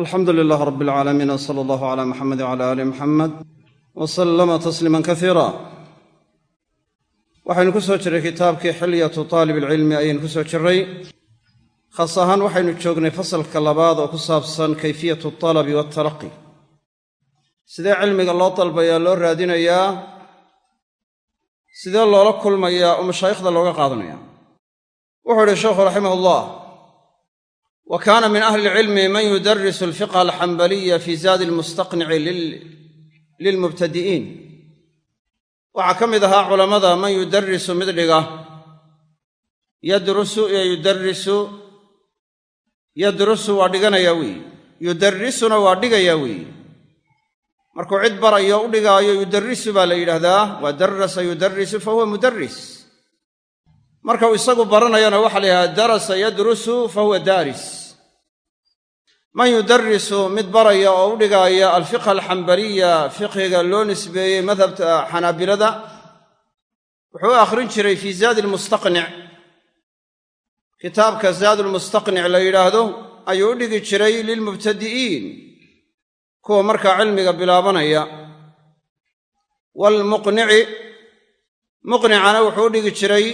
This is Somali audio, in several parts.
alxamdu lilaah rab alcaalamiin w sala allahu cala muxamed wcala aali muxamed wa sallama tasliiman kasiira waxaynu ku soo jirray kitaabkii xilyatu taalib alcilmi ayaynu ku soo jirray khaas ahaan waxaynu joognay fasalka labaad oo ku saabsan kayfiyatu altalabi waatalaqi sidee cilmiga loo dalbayaa loo raadinayaa? Sidee loola kulmayaa? Oo mashaayikhda looga qaadanaya? Wuxuu idhi sheekhu raximah wa kaana min ahli ilcilmi man yudarisu alfiqha alxambaliya fi zaadi almustaqnici lilmubtadi'iin waxaa ka mid ahaa culammada man yudarisu mid dhiga yadrusu iyo yudarisu yadrusu waa dhiganayaa weeye yudarisuna waa dhigayaa weeye markuu cid barayo u yudarisu baa la yidhaahdaa waa darasa yudarisu fa huwa marka uu isagu baranayana waxaa la yidhahdaa darasa yadrusu fa huwa daaris. Man yudarisu mid baraya oo u dhigaaya alfiqha alxambaliya fiqhiga loo nisbeeyey madhabta xanaabilada wuxuu u akhrin jiray fii zaadi lmustaqnic kitaabka zaad lmustaqnic la yidhaahdo ayuu u dhigi jiray lilmubtadi'iin kuwa markaa cilmiga bilaabanaya. Waalmuqnici muqnicana wuxuu u dhigi jiray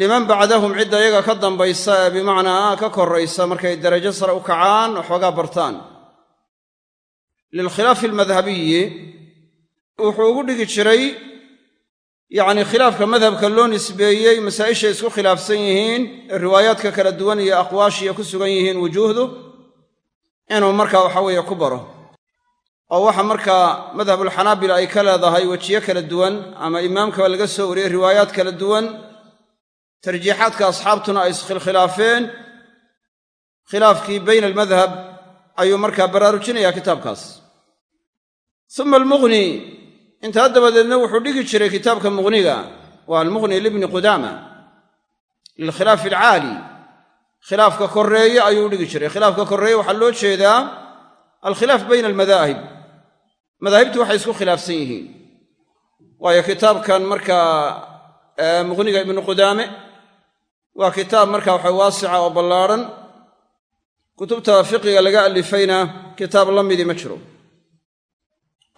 liman bacdahum cidda iyaga ka dambaysa ee bimacnaa ka koraysa markay darajo sare u kacaan waxoogaa bartaan. Lilkhilaafi almadhabiyi wuxuu ugu dhigi jiray yacnii khilaafka madhabka loo nisbeeyey masaa'ishay isku khilaafsan yihiin riwaayaadka kala duwan iyo aqwaashiya ku sugan yihiin wujuuhdu inuu markaa waxa weeye ku baro. Oo waxa markaa madhabulxanaabila ay ka leedahay wejiyo kala duwan ama imaamkaba laga soo wariyey riwaayaad kala duwan tarjiixaadka asxaabtuna ay iskhilkhilaafeen khilaafkii bayna almadhab ayuu markaa baraarujinayaa kitaabkaas. Uma almughni intaa dabadeedna wuxuu dhigi jiray kitaabka mughniga waa almughni libni qudaama. Lilkhilaafi alcaali khilaafka koreeye ayuu dhigi jiray. Khilaafka koreeye waxaa loo jeedaa alkhilaaf bayna almadaahib madaahibtu waxay isku khilaafsan yihiin. Waayo kitaabkan markaa mughniga ibnu qudaame waa kitaab marka waxa waasica oo ballaadhan kutubta fiqiga laga alifayna kitaab la midii ma jiro.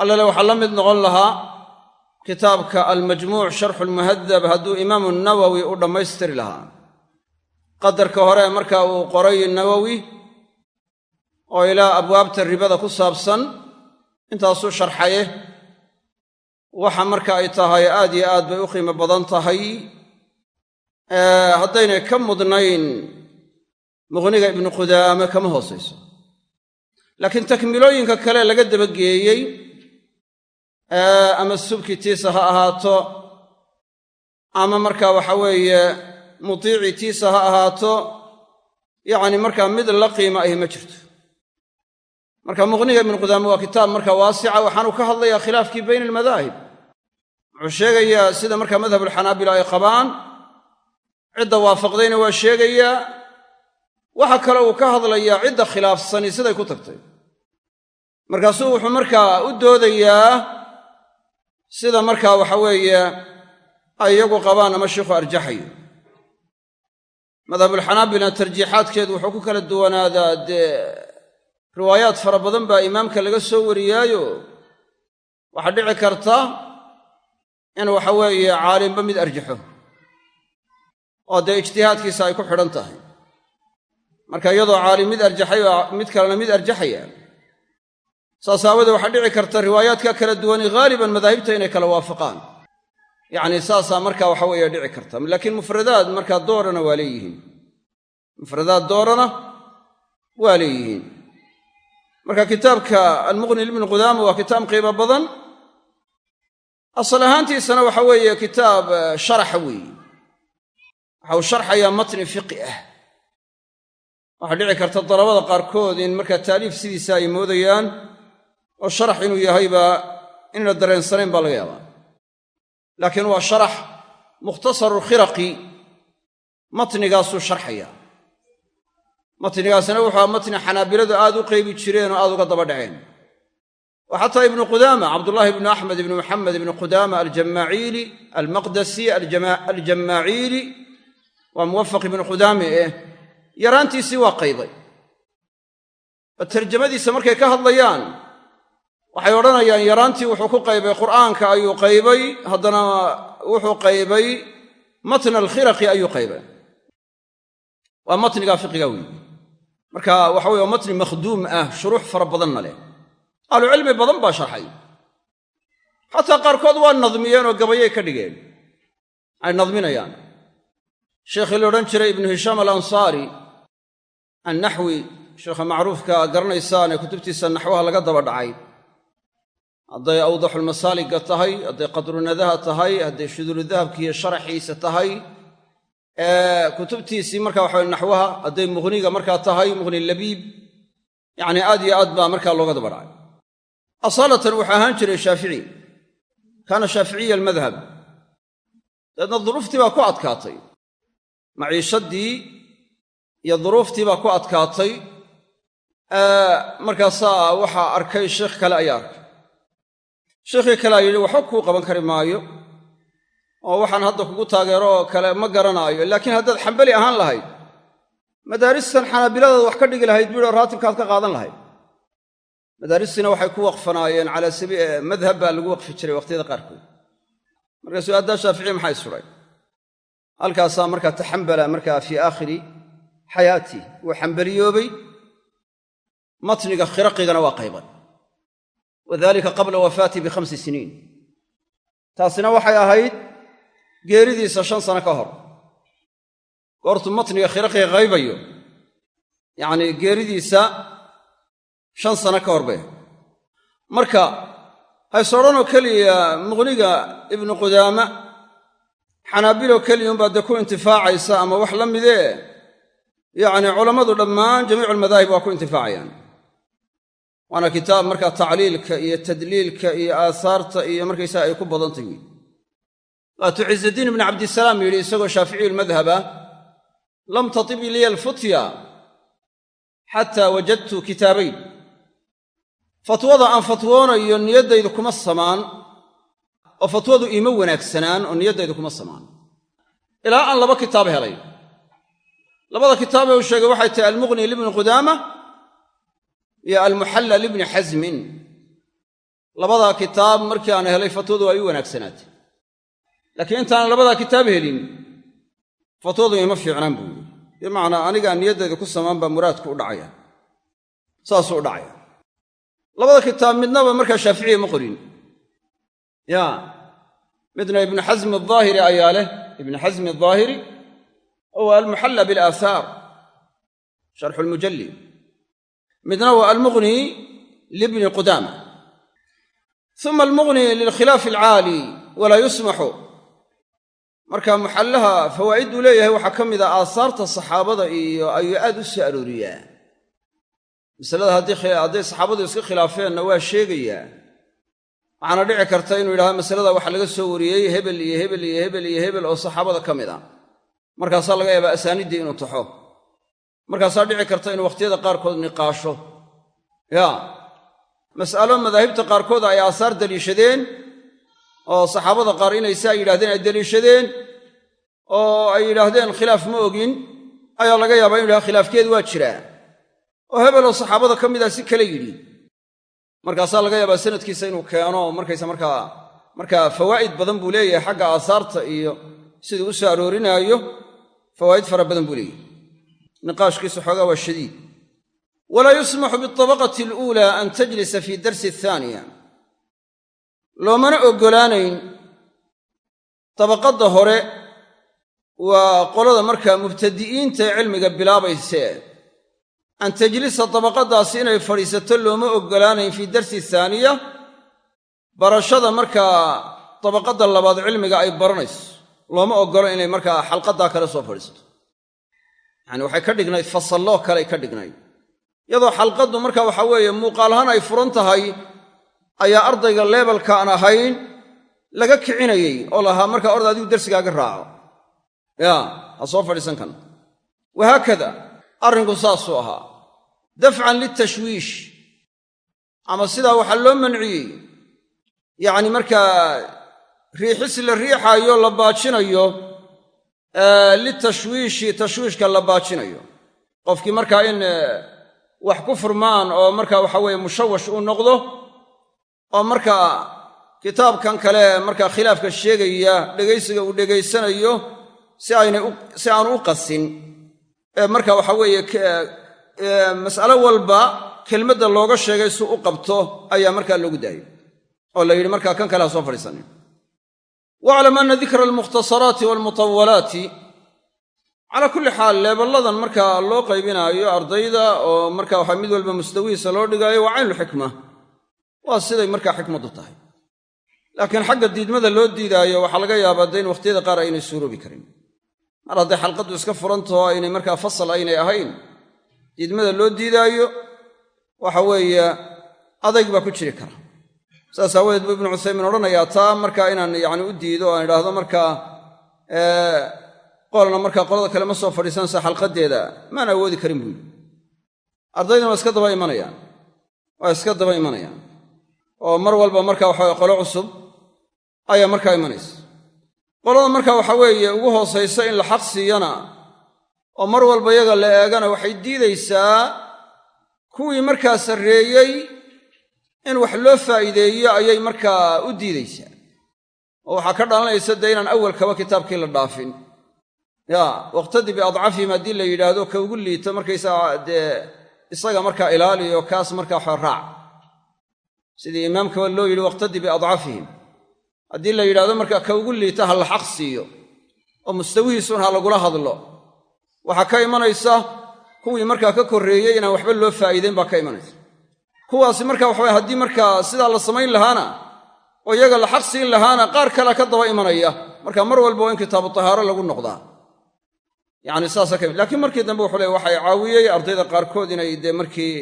Allale waxaa la mid noqon lahaa kitaabka almajmuuc sharxu lmuhadab hadduu imaamu nawowi u dhammaystiri lahaa. Qadarka hore marka uu qoray nawowi oo ilaa abwaabta ribada ku saabsan intaasuu sharxaye waxa marka ay tahay aad iyo aad bay u qiimo badan tahay haddaynay ka mudnayn muqhniga ibnu qudaame kama hoosayso laakiin takmilooyinka kale laga dabageeyey ama subkitiisa ha ahaato ama marka waxa weeye mutiicitiisa ha ahaato yacni markaa mid la qiimo ahi ma jirto. Marka muqhniga ibnu qudaame waa kitaab marka waasica waxaanu ka hadlayaa khilaafkii bayna almadaahib wuxuu sheegayaa sida markaa madhabulxanaabila ay qabaan cidda waafaqdayna waa sheegayaa waxa kale uu ka hadlayaa cidda khilaafsani siday ku tagtay. Markaasuu wuxuu markaa u doodayaa sida markaa waxa weeye ay iyagu qabaan ama sheikhu arjaxayo. Madhabulxanaabilna tarjiixaadkeedu wuxuu ku kala duwanaadaa dee riwaayaad fara badan baa imaamka laga soo wariyaayo. Waxaa dhici karta in waxa weeye caalimba mid arjaxo oo dee ijtihaadkiisa ay ku xidhan tahay. Marka iyadoo caalim mid arjaxay oo mid kalena mid arjaxaya saas aawadee waxaa dhici karta riwaayaadka kala duwani haaliban madaahibta inay kala waafaqaan. Yacni saasaa marka waxa weeye dhici karta. Laakiin mufradaad markaa doorana waa leeyihiin. Mufradaad doorana waa leeyihiin. Marka kitaabka almuqni libni qudaama waa kitaab qiimo badan. Asal ahaantiisana waxa weeye kitaab sharaxa weeye waxa uu sharxayaa matni fiqi ah. Waxaa dhici karta dalabada qaarkood in markaa taaliif sidiisa ay moodayaan oo sharax inuu yahayba inayna dareensanayn baa laga yaabaa. Laakiin waa sharax mukhtasaru khiraqi matnigaasuu sharxaya matnigaasna wuxuu matni xanaabiladu aad u qeybi jireen oo aad uga daba dhaceen. Oo xataa ibnu qudaama cabdullaahi ibnu axmed ibnu maxamed ibnu qudaama aljamaaciili almaqdasi aljamaaciili waa muwafaq ibnu qudaame eh yaraantiisii waa qayday. Oo tarjamadiisa markay ka hadlayaan waxay odhanayaan yaraantii wuxuu ku qaybay qur'aanka ayuu qaybay haddana wuxuu qaybay matna alkhiraqi ayuu qaybay. Waa matnigaa fiqiga weyi marka waxa weye waa matni makhduum ah shuruux fara badanna leh. Ahlucilmi badan baa sharxay. Xataa qaarkood waa nadmiyeen oo gabayay ka dhigeen. Ay nadminayaan sheekhii la odhan jiray ibnu hishaam alansaari annaxwi sheekha macruufka garanaysaan ee kutubtiisa naxwaha laga daba dhacay. Hadday awdaxulmasaaliga tahay hadday qadrunadaha tahay hadday shuduuludahabkiiyo sharaxiisa tahay kutubtiisii marka waxa naxwaha hadday muqhniga markaa tahay muqhni labiib yacni aad iyo aad baa markaa looga daba dhacay. Asaalatan wuxuu ahaan jiray shaafici kaana shaaficiya almadhab dabeedna duruuftii baa ku adkaatay maciishadii iyo duruuftii baa ku adkaatay markaasaa waxaa arkay sheekh kale ayaa arkay. Sheikhii kalea yidhi waxba kuu qaban kari maayo oo waxaan hadda kugu taageero oo kale ma garanaayo laakiin haddaad xambali ahaan lahayd madaaristan xanaabiladaad wax ka dhigi lahayd buuhi raatibkaad ka qaadan lahayd. Madaaristiina waxay ku waqfanaayeen calaa sabii madhab baa lagu waqfi jiray waqhtiyada qaarkood. Markaasuu addaa shaaficiya maxay suray halkaasaa markaa taxambala markaa fii aakhiri xayaatii wuu xambaliyoobay. Matniga khiraqigana waa qaybay wadalika qabla wafaatii bikhamsi siniin. Taasina waxay ahayd geeridiisa shan sano ka hor. Goortuu matniga khiraqiga qaybayo yacnii geeridiisa shan sano ka hor bay. Marka hays odhanoo keliya muqniga ibnu qudaama xanaabiloo keliya unbaa dee ku intifaacaysa ama wax la midee? Yacni culammadu dhammaan jamiicu almadaahib waa ku intifaacayaan. Waana kitaab markaa tacliilka iyo tadliilka iyo aahaarta iyo markaysaga ay ku badantay wey waatuu ciizaddiin ibnu cabdisalaam yidhi isagoo shaaficiyu lmadhaba lam tatib liya alfutya xataa wajadtu kitaabayn. Fatwada aan fatwoonayo niyaddaydu kuma samaan oo fatwadu iima wanaagsanaan oo niyaddaydu kuma samaan. Ilaa aan laba kitaab helay. Labada kitaabee uu sheegay waxay tahay almuqni libni qudaama iyo almuxalla libni xasmin labadaa kitaab markii aan helay fatwadu waa ii wanaagsanaatay laakiin intaanan labadaa kitaab helin fatwadu ima fiicnaan buu yidhi. Bimacnaa anigaa niyaddayda ku samaan baa muraadku u dhacaya. Saasuu u dhacaya. Labada kitaab midnaba markaa shaaficiya ma qorin ya midna ibnu xasmi adaahiri ayaa leh ibnu xasmi adaahiri oo waa almuxalla bilaahaar sharxu lmujalli midna waa almughni libni qudaama uma almughni lilkhilaafi alcaali walaa yusmaxu marka muxallaha fawaa'idduu leeyahay waxaa ka mid a aasaarta saxaabada iyo ayuu aad u soo arooriyaa masalada hadday saxaabadu iska khilaafeenna waa sheegayaa waxaana dhici karta inuu yidhahdo masalada waxaa laga soo wariyey hebel iyo hebel iyo hebel iyo hebel oo saxaabada ka mid a. Markaasaa laga yaabaa asaaniddii inuu taxo. Markaasaa dhici karta inuu wakhtiyada qaarkood niqaasho. Ya mas'alo madaahibta qaarkood ay aasaar daliishadeen oo saxaabada qaar inay saa yidhahdeen ay daliishadeen oo ay yidhaahdeen khilaaf ma ogin ayaa laga yaabaa inu yidhahdo khilaafkeed waa jiraa. Oo hebeloo saxaabada ka mida si kale yidhi markaasaa laga yaabaa sanadkiisa inuu keeno markaysa markaa markaa fawaa'id badan buu leeyahay xagga aasaarta iyo siduu u soo aroorinaayo fawaa'id fara badan buu leeyahay. Niqaashkiisu xoogaa waa shadiid. Walaa yusmaxu bialabaqati aluulaa an tajlisa fii darsi athaaniya loomana oggolaanayn dabaqadda hore waa qolada markaa mubtadi'iinta ee cilmiga bilaabaysee an tajlisa dabaqaddaasi inay fadhiisato looma oggolaanayn fii darsi thaaniya barashada markaa dabaqadda labaad cilmiga ay baranayso looma oggolo inay markaa xalqaddaa kale soo fadhiisato. Yacani waxay ka dhignayd fasalloo kaley ka dhignayd. Iyadoo xalqaddu marka waxa weeye muuqaalahaan ay furan tahay ayaa ardayga leebelka aan ahayn laga kicinayey oo lahaa markaa ord adigu darsigaaga raaco. Yaa ha soo fadhiisan kan. Wahaakada arrinku saasuu ahaa. Dafcan litashwiish. Ama sidaa waxaa loo manciyey. Yacni markaa riixis la riixaayo la baajinayo litashwiishi tashwiishka la baajinayo. Qofkii markaa in wax ku furmaan oo marka waxa weeye mushawash uu noqdo oo markaa kitaabkan kale markaa khilaafka sheegaya dhegaysiga uu dhegaysanayo si aynay si aanu u qasin marka waxa weeye mas'alo walba kelmadda looga sheegay si u qabto ayaa markaa loogu daayay oo la yidhi markaa kan kale ha soo fadhiisanin. Waclam anna dikra almukhtasaraati waalmutawalaati calaa kulli xaal leeballadan markaa loo qaybinaayo ardayda oo marka waxa mid walba mustawihiisa loo dhigaayo waa caynulxikma waa siday markaa xikmaddu tahay. Laakiin xagga diidmada loo diidaayo waxaa laga yaabaa de in wakhtiyada qaar aynay suuroobi karin mar hadday xalqaddu iska furantaho aynay markaa fasal aynay ahayn diidmada loo diidaayo waxa weeye adayg baa ku jiri kara. Saas aawadeed buu ibnu cuthaymiin odhanayaa taa markaa inaan yacni u diido aan idhaahdo markaa qolna markaa qolada kale ma soo fadhiisanaysa xalqaddeeda maan awoodi karin buu yidhi. Ardaydana waa iska daba imanayaan waa iska daba imanayaan oo mar walba marka waxa qolo cusub ayaa markaa imanaysa qolada marka waxa weeye ugu hoosaysa in la xaq siiyana oo mar walba yaga la eegana waxay diidaysaa kuwii markaa sarreeyey in wax loo faa'iideeyo ayay markaa u diidaysaa. Oo waxaa ka dhalanaysa dee inaan awalkaba kitaabkii la dhaafin. Yaa waqtadi biadcafihim haddii la yidhaahdo ka ugu liito markaysaa dee isaga markaa ilaaliyo kaas markaa waxa raac. Sidii imaamkaba loo yidhi waqtadi biadcafihim haddii la yidhahdo markaa ka ugu liita ha la xaq siiyo oo mustawihiisun ha lagula hadlo. Waxaa ka imanaysa kuwii markaa ka korreeyey inaan waxba loo faa'iideyn baa ka imanaysa. Kuwaasi marka waxaway haddii markaa sidaa la samayn lahaana oo iyaga la xaq siin lahaana qaar kalea ka daba imanaya marka mar walba waa in kitaabu tahaaro lagu noqdaa. Yacni saasa ka lakiin markii dambe wuxuu leey waxay caawiyey ardayda qaarkood inay dee markii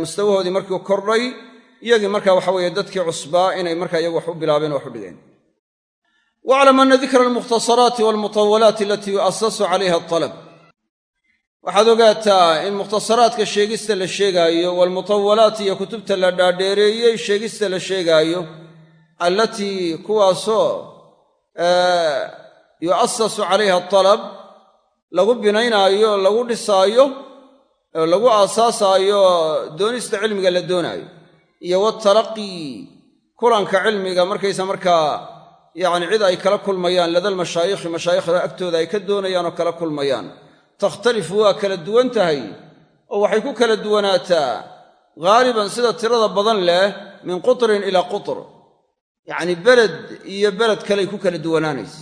mustawahoodii markii kordhay iyagii marka waxa weeye dadkii cusbaa inay marka iyagu wax u bilaabeen wax u dhigeen. Waclam ana dikra almukhtasaraati walmutawalaati alatii yu'asasu calayha altalab waxaad ogaataa in mukhtasaraadka sheegista la sheegaayo waalmutawalaat iyo kutubta la dhaadheereeyey sheegista la sheegaayo allatii kuwaasoo yu'asasu calayha atalab lagu binaynaayo lagu dhisaayo oo lagu aasaasaayo doonista cilmiga la doonaayo iyo waatalaqii kulanka cilmiga markaysa markaa yacni cid ay kala kulmayaan ladal mashaayikhi mashaayikhda agtooda ay ka doonayaan oo kala kulmayaan. Takhtalifu waa kala duwan tahay oo waxay ku kala duwanaataa ghaaliban sida tirada badan leh min qutrin ilaa qutr. Yacni beled iyo beled kaley ku kala duwanaanaysa.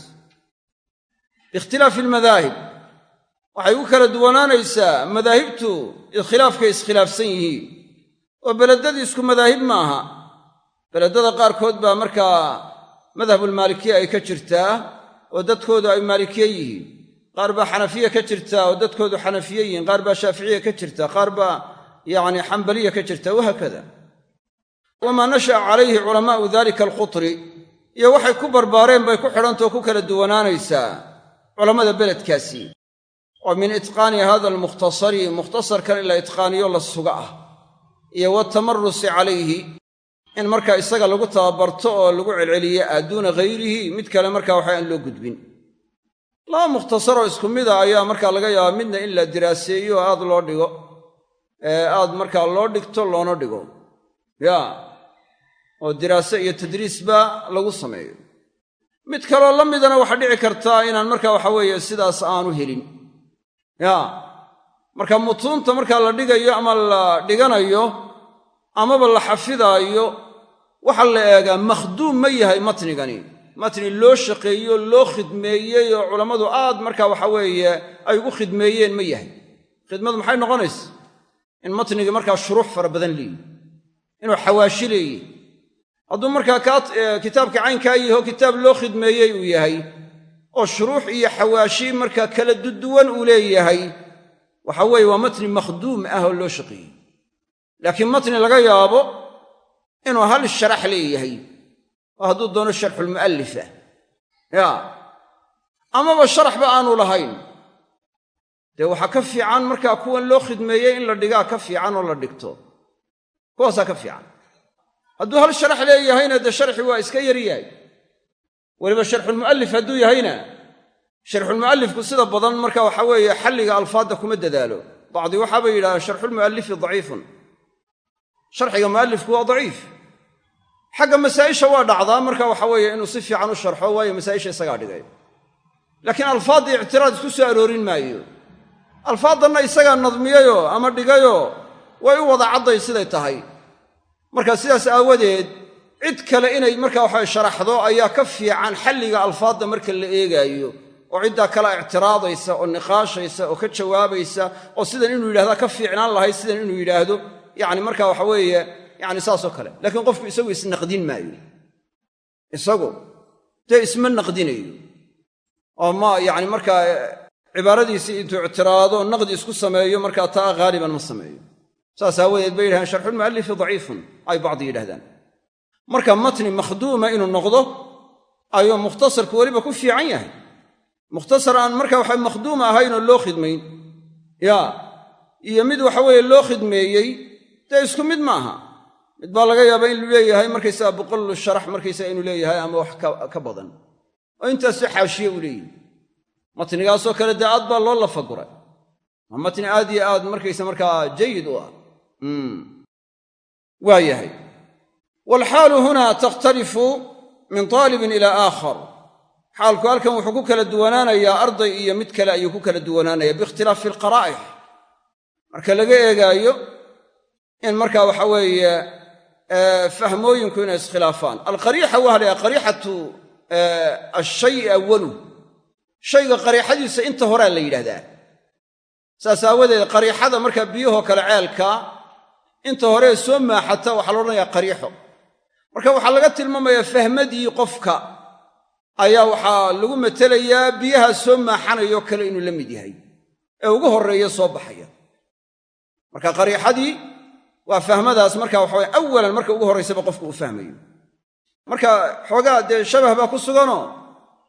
Biikhtilaafi almadaahib waxay ku kala duwanaanaysaa madaahibtu iskhilaafkay iskhilaafsan yihiin oo beledadii isku madaahib ma aha beledada qaarkood baa markaa madhabulmaalikiya ay ka jirtaa oo dadkoodu ay maalikiye yihiin. Qaar baa xanafiya ka jirta oo dadkoodu xanafiye yihiin. Qaar baa shaaficiya ka jirta qaar baa yacni xambaliya ka jirta wahaakada wamaa nasha'a calayhi culamaa'u dalika alqutri. Iyo waxay ku barbaareen bay ku xidhantao ku kala duwanaanaysaa culammada beledkaasi. Oo min itqaani hada almukhtasari. Mukhtasarkan in la itqaaniyo la suga ah iyo watamarusi calayhi in markaa isaga lagu tababarto oo lagu celceliyo ah duuna hayrihi mid kale markaa waxa aan loo gudbin. Laba mukhtasaroo isku mida ayaa markaa laga yaabaa midna in la diraaseeyo oo aad loo dhigo. Aad markaa loo dhigto loona dhigo. Yaa oo diraase iyo tadriisba lagu sameeyo. Mid kaloo la midana waxaa dhici kartaa inaan markaa waxa weeye sidaas aanu helin. Yaa marka mutuunta markaa la dhigayo ama la dhiganayo amaba la xafidaayo waxaa la eegaa makhduum ma yahay matnigani. Matni loo shaqeeyo loo khidmeeyey oo culammadu aad markaa waxa weeye ay ugu khidmeeyeen ma yahay. Khidmadu maxay noqonaysa? In matnigii markaa shuruux fara badan leeyihi inuu xawaashi leeyihi hadduu markaa kitaabka caynkaa yaho kitaab loo khidmeeyey uu yahay oo shuruux iyo xawaashi markaa kala duduwan uu leeyahay waxa weeye waa matni makhduum ah oo loo shaqeeyey. Laakiin matni laga yaabo inuu hal sharax leeyahay oo hadduu doono sharxulmu'allifah yaa amaba sharaxba aanu lahayn. Dee waxaa ka fiican markaa kuwan loo khidmeeyey in la dhigaa ka fiican oo la dhigto. Kuwaasaa ka fiican. Hadduu hal sharax leeyahayna dee sharxi waa iska yar yahay. Weliba sharxulmu'allif hadduu yahayna sharxulmu'allifku sida badan marka waxa weeye xalliga alfaadda kuma dadaalo. Bacdi waxaabay yidhahdeen sharxulmu'allifi daciifun. Sharxiga mu'allifku waa daciif. Xagga masaa'isha waa dhacdaa marka waxa weeye inuu si fiican u sharxo waayo masaa'isha isagaa dhigay. Laakiin alfaaddii ictiraad isku soo aroorin maayo. Alfaaddanna isagaa nadmiyayoo ama dhigayoo way u wada cadday siday tahay. Marka sidaas aawadeed cid kale inay markaa waxaa sharaxdo ayaa ka fiican xalliga alfaadda marka la eegaayo oo ciddaa kale ictiraadaysa oo niqaashaysa oo ka jawaabaysa oo sidan inuu yidhahdaa ka fiicnaan lahayd sidan inuu yidhaahdo yacni marka waxa weeye yacni saasoo kale. Laakiin qofku isagu isnaqdin maayo. Isagu dee isma naqdinayo. Oo ma yacni markaa cibaaradiisii intuu ictiraado naqdi isku sameeyo markaa taa haaliban ma sameeyo. Saas aawadeed bay yidhahdeen sharxulmu'allifi daciifun ay bacdi yidhahdaan marka matni makhduuma inuu noqdo ayuu mukhtasarku weliba ku fiican yahay mukhtasar aan marka waxa makhduuma ahaynoo loo khidmayn. Yaa iyo mid waxa weeye loo khidmeeyey dee isku mid ma aha. Mid baa laga yaabaa inuu leeyahay markaysaga boqol sharax markaysaga inuu leeyahay ama wax ka badan. Oo intaasoo xaashiye uu leeyihi matnigaasoo kale dee aad baa loo lafaguray. Waa matni aad iyo aad markaysa markaa jayid u ah. Waa yahay. Waalxaalu hunaa takhtalifu min taalibin ilaa aakhar xaalku halkan wuxuu ku kala duwanaanayaa arday iyo mid kale ayuu ku kala duwanaanaya biikhtilaafi alqaraa'ix marka laga eegaayo in markaa waxa weeye fahmooyinku inay iskhilaafaan. Alqariixa waa la qariixatu ashayi awalu shayga qariixadiisa inta horaa la yidhahdaa saas aawadeed qariixada markaa biyahoo kale ceelka inta horee soo maaxata waxaa la odhanayaa qariixo. Marka waxaa laga tilmaamayaa fahmadii qofka ayaa waxaa lagu matelayaa biyaha soo maaxanayo kale inuu la mid yahay. Ee ugu horreeya soo baxaya. Marka qariixadii waa fahmadaas marka waxaway awalan marka ugu horraysaba qofku uu fahmayo. Marka xoogaa dee shabah baa ku suganoo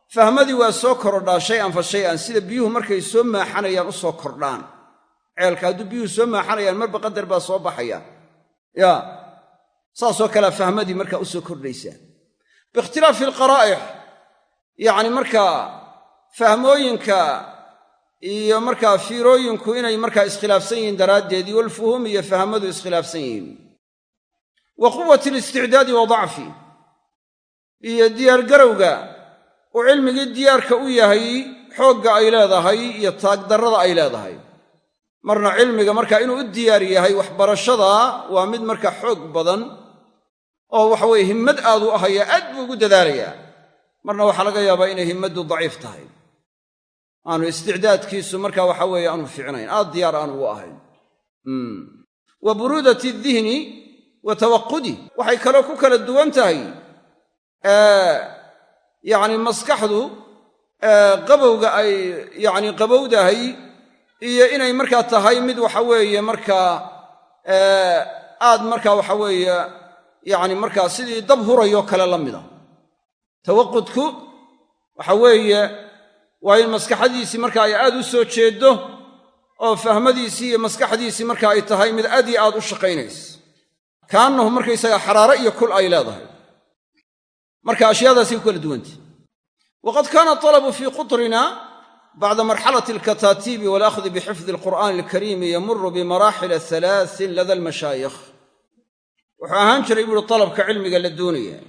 fahmadii waa soo korodhaa shay-an fa shay-an sida biyuhu markay soo maaxanayaan u soo kordhaan. Ceelka hadduu biyuhu soo maaxanayaan marba qadar baa soo baxaya. Yaa saasoo kalea fahmadii markaa u kordhaysaa. Biikhtilaafi alqaraa'ix yacni markaa fahmooyinka iyo markaa fiirooyinku inay markaa iskhilaafsan yihiin daraaddeed iyo walfuhuum iyo fahmadu iskhilaafsan yihiin. Wa quwati alisticdaadi wa dacfi iyo diyaargarowga uu cilmigii diyaarka u yahay xoogga ay leedahay iyo taagdarrada ay leedahay. Marna cilmiga markaa inuu u diyaar yahay waxbarashada waa mid marka xoog badan oo waxaweye himmad aad u ahaya aad buu ugu dadaalayaa marna waxaa laga yaabaa inay himmaddu daciif tahay. Aanu isticdaadkiisu marka waxa weeye aanu fiicnayn. Aad diyaar aanu ugu ahayn. Wa buruudati dihni wa tawaqudi waxay kaloo ku kala duwan tahay yacni maskaxdu qabowga ay yacni qabowdahay iyo inay markaa tahay mid waxa weeye markaa aad markaa waxa weeye yacni markaa sidii dab hurayoo kale la mida tawaqudku waxa weeye waa in maskaxadiisii marka ay aad u soo jeeddo oo fahmadiisii iyo maskaxdiisii marka ay tahay mid aad iyo aad u shaqaynaysa. Kaannahu markaysaga xaraare iyo kul ay leedahay. Marka ashyaadaasay ku kala duwantah waqad kaana talabu fii qutrina bacda marxalati alkataatiibi walakhdi bixifdi alqur'aani alkariimi yamuru bimaraaxila halaasin lada almashaayikh. Wuxuu ahaan jiray buuhi talabka cilmiga la doonaya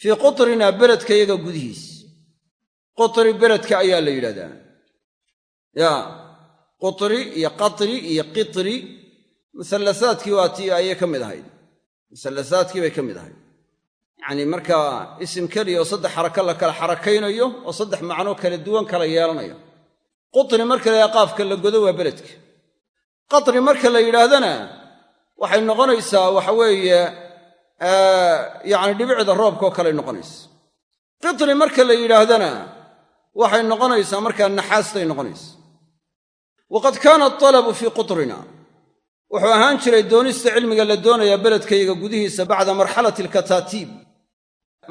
fii qutrina beledka yaga gudihiis. Qutri beledka ayaa la yidhahdaa. Ya qutri iyo qatri iyo qitri musallasaadkii waa tii ayay ka mid ahayd. Musallasaadkii bay ka mid ahayd. Yacni markaa isim keliya oo saddex xarako la kala xarakaynayo oo saddex macnoo kala duwan kala yeelanayo. Qutri marka la qaafka la godo waa beledka. Qatri marka la yidhaahdana waxay noqonaysaa waxa weeye yacni dhibicda roobka oo kaley noqonaysa. Qitri marka la yidhaahdana waxay noqonaysaa markaa naxaastay noqonaysa. Waqad kaana atalabu fii qutrina. Wuxuu ahaan jiray doonista cilmiga la doonayaa beledkayga gudihiisa bacda marxalati alkataatiib.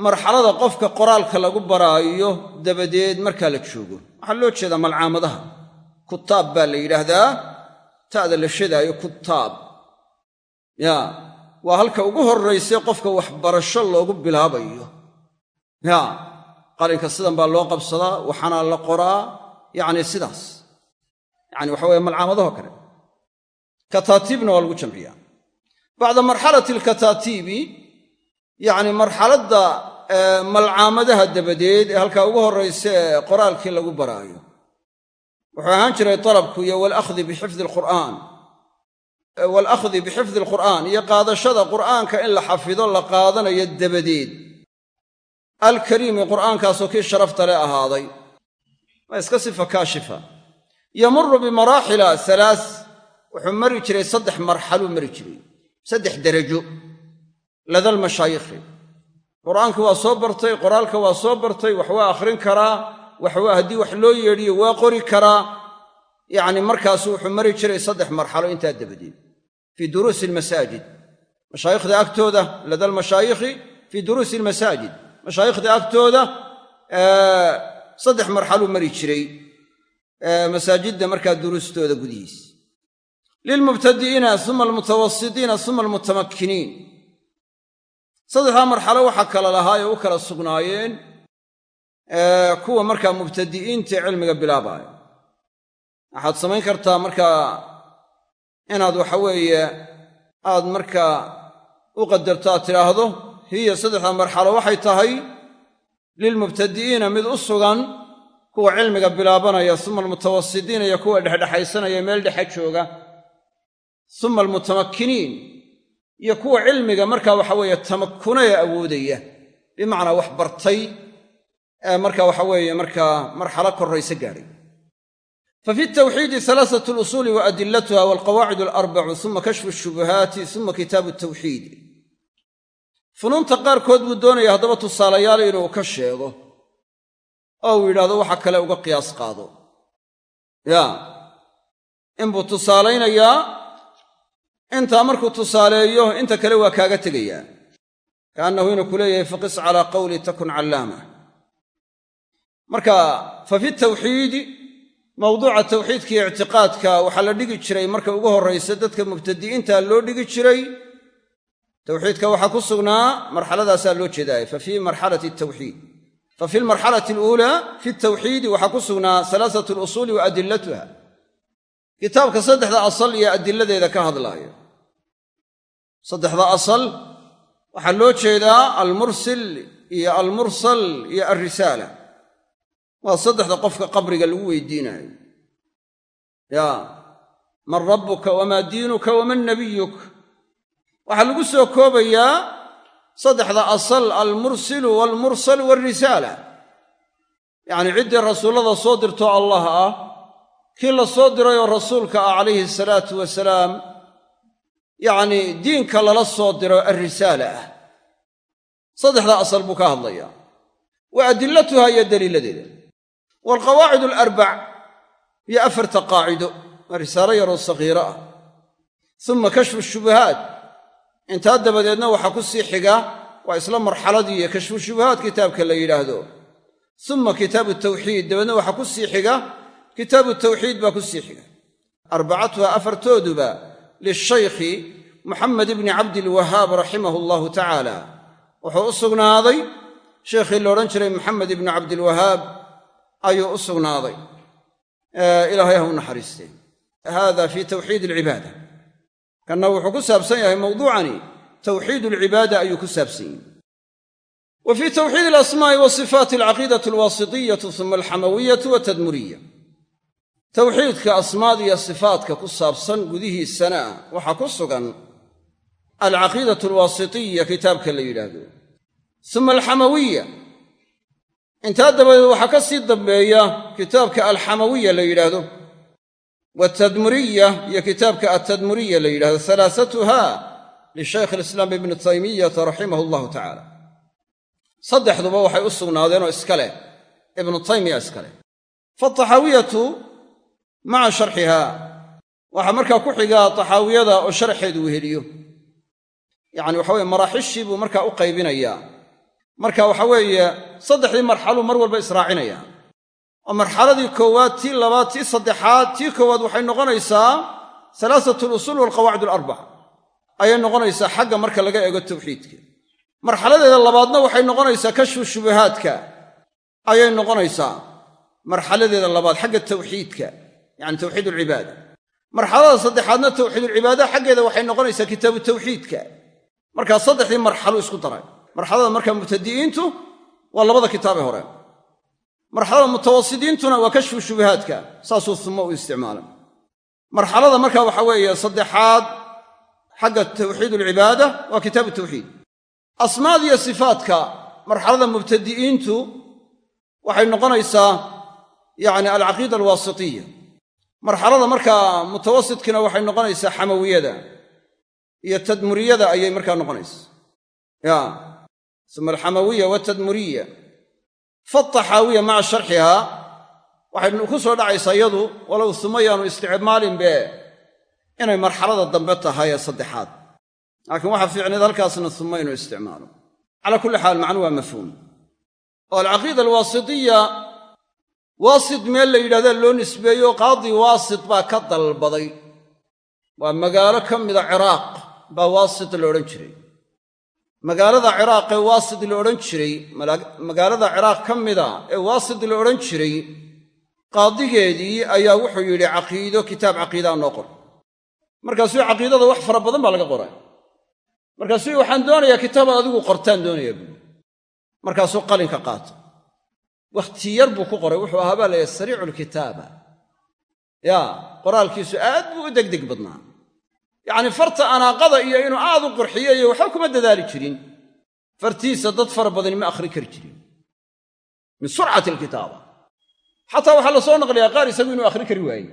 Marxalada qofka qoraalka lagu baraayo dabadeed markaa la joogo. Waxaa loo jeedaa malcaamadaha. Kutaab baa la yidhaahdaa. Ta'da la shadaayo kutaab. Ya waa halka ugu horraysay qofka waxbarasho loogu bilaabayo. Ya qalinka sidan baa loo qabsadaa waxaanaa la qoraa yacni sidaas. Yani waxa weye malcaamadaho kale. Kataatiibna waa lagu jamciyaa. Bacda marxalati alkataatiibi yacni marxaladda malcaamadaha dabadeed ee halkaa ugu horraysa ee qoraalkii lagu baraayo. Wuxuu ahaan jiray dalabku iyo walakhdi bixifdi alqur'aan walakhdi bixifdi alqur'aan iyo qaadashada qur'aanka in la xafido la qaadanayo dabadeed alkariimi qur'aankaasoo kii sharafta le ahaaday. Waa iska sifa kaashifa. Yamuru bimaraaxila halaas wuxuu mari jiray saddex marxaluu mari jiray. Saddex derajo. Lada almashaayikhi qur'aankii waa soo bartay qoraalka waa soo bartay wax waa akhrin karaa waxwaa haddii wax loo yeedhiyo waa qori karaa yacni markaasu wuxuu mari jiray saddex marxalo intaa dabadeed. Fii duruusi almasaajid mashaayikhda agtooda lada almashaayikhi fii duruusi almasaajid mashaayikhda agtooda saddex marxaluu mari jiray masaajidda markaa duruustooda gudihiis. Lilmubtadi'iina uma almutawasitiina uma almutamakkiniin saddexdaa marxalo waxaa kala lahaayee u kala sugnaayeen kuwa markaa mubtadi'iinta cilmiga bilaabaayo waxaad samayn kartaa markaa inaad waxa weeye aad markaa u qadarto aad tidhaahdo hiya saddexda marxalo waxay tahay lilmubtadi'iina mid u sugan kuwa cilmiga bilaabanaya suma almutawasitiina iyo kuwa dhexdhexaysanaya meel dhexe jooga suma almutamakkiniin iyo kuwa cilmiga markaa waxa weeye tamakkunaya awoodaya. Bimacnaa wax bartay ee marka waxa weeye markaa marxalo korraysa gaadhay fa fi tawxiidi halaasatu alusuuli wa adilatuha walqawaacid alarbacu suma kashfu shubuhaati suma kitaabu tawxiid funuunta qaarkood buu doonaya haddaba tusaalayaal inuu ka sheego oo uu yidhahdo waxa kale uga qiyaas qaado. Yaa inbuu tusaalaynayaa intaa markuu tusaaleeyo inta kale waa kaaga tegayaa. Kaannahu inuu ku leeyahay faqis calaa qawli takun callaama. Marka fa fi tawxiidi mawduuca tawxiidka iyo ictiqaadka waxaa la dhigi jiray marka ugu horraysa dadka mubtadi'iinta loo dhigi jiray. Tawxiidka waxaa ku sugnaa marxaladaasaa loo jeedaaya fa fii marxalati tawxiid. Fa fi lmarxalati aluulaa fi tawxiidi waxaa ku sugnaa salaasatu alusuuli wa adilatuha kitaabka saddexda asal iyo adiladeeda ka hadlaayo. Saddexda asal waxaa loo jeedaa almursil iyo almursal iyo alrisaala waa saddexda qofka qabriga lagu weydiinaayo. Yaa man rabbuka wamaa diinuka waman nabiyuk. Waxaa lagu soo koobayaa saddexda asal almursilu waalmursal waalrisaala yacnii ciddii rasuullada soo dirtoo allah ah kii la soo dirayoo rasuulka ah calayhi salaatu wasalaam yacnii diinka lala soo diro alrisaala ah. Saddexdaa asal buu ka hadlayaa. Wa adilatuha iyo daliiladeeda waalqawaacid alarbac iyo afarta qaacido waa risaalo yaroo sagiiro ah suma kashfu shubuhaat intaa dabadeedna waxaa ku sii xiga waa isla marxaladii iyo kashfu shubuhaat kitaabka la yidhaahdo suma kitaabu tawxiid dabeedna waxaa ku sii xiga kitaabu tawxiid baa ku sii xiga arbacatuha afartooduba lishaykhi muxamed ibni cabdilwahaab raximahu allahu tacaala wuxuu u sugnaaday sheikhii la odhan jiray maxamed ibnu cabdilwahaab ayuu u sugnaaday. Ilaahay ha u naxariistee hada fi tawxiid alcibaada kanna wuxuu ku saabsan yahay mawduucani tawxiid alcibaada ayuu ku saabsan yahay. Wa fii tawxiid alasmaa'i wa sifaati alcaqiidatu alwaasitiyatu uma alxamawiyatu watadmuriya tawxiidka asmaada iyo sifaatka ku saabsan gudihiisana waxaa ku sugan alcaqiidatu alwaasitiya kitaabka la yidhaahdo. Uma intaa dabadeed waxaa ka sii dambeeya kitaabka alxamawiya la yidhaahdo. Watadmuriya iyo kitaabka atadmuriya la yidhahdo halaasatuha lishaykh alislaam ibni taymiyata raximahu allahu tacaala saddexduba waxay u sugnaadeenoo iska leh. Ibnu taymiya iska leh. Faataxaawiyatu maca sharxiha. Waxaa markaa ku xigaa taxaawiyada oo sharxeedu weheliyo yacani waxa weye maraaxishii buu markaa u qaybinayaa marka waxa weeye saddexdii marxaluu mar walba israacinaya oo marxaladii koowaad tii labaad tii saddexaad tii koowaad waxay noqonaysaa salaasatu alusuul waalqawaacid alarbaca ayay noqonaysaa xagga marka laga eego tawxiidka. Marxaladeeda labaadna waxay noqonaysaa kashfu shubahaadka ayay noqonaysaa marxaladeeda labaad xagga tawxiidka yani tawxiid alcibaada marxalada saddexaadna tawxiidulcibaada xaggeeda waxay noqonaysaa kitaabu tawxiidka. Markaa saddexdii marxalo isku daray marxalada markaa mubtadi'iintu waa labada kitaabee hore. Marxalada mutawasidiintuna waa kashfu shubahaadka saasuu uma u isticmaalay. Marxalada markaa waxa weeye saddexaad xagga tawxiid alcibaada waa kitaabu tawxiid. Asmaad iyo sifaadka marxalada mubtadi'iintu waxay noqonaysaa yacni alcaqiida alwaasitiya marxalada markaa mutawasitkina waxay noqonaysaa xamawiyada iyo tadmuriyada ayay markaa noqonaysaa uma alxamawiya watadmuriya fataxaawiya maca sharxihaa waxay ku soo dhacaysaa iyadu walow uma yaanu isticmaalinbe inay marxalada dambe tahay ee saddexaad laakiin waxaa fiicnayd halkaasna uma inuu isticmaalo calaa kulli xaal macnu waa mafhuum oo alcaqiida alwaasitiya waasit meel la yidhahdaa loo nisbeeyo qaadi waasit baa ka dalbaday waa magaalo ka mida ciraaq baa waasit la odhan jiray magaalada ciraaq ee waasid la odhan jiray magaalada ciraaq ka mida ee waasid la odhan jiray qaadigeedii ayaa wuxuu yidhi caqiido kitaab caqiidaa noo qor markaasuu caqiidada wax fara badan baa laga qoray. Markaasuu waxaan doonayaa kitaabaad adigu qortaan doonayaa buui markaasuu qalinka qaato. Wakhti yar buu ku qoray wuxuu ahaa baa layahay sariicu lkitaaba yaa qoraalkiisu aad buu u degdeg badnaa yacnii farta anaaqada iyo inuu aad u qurxiyo iyo waxba kuma dadaali jirin. Fartiisa dad fara badani ma akhri kari jirin. Min surcati alkitaaba. Xataa waxaa la naqliyaa qaar isagu inuu akhri kari waayey.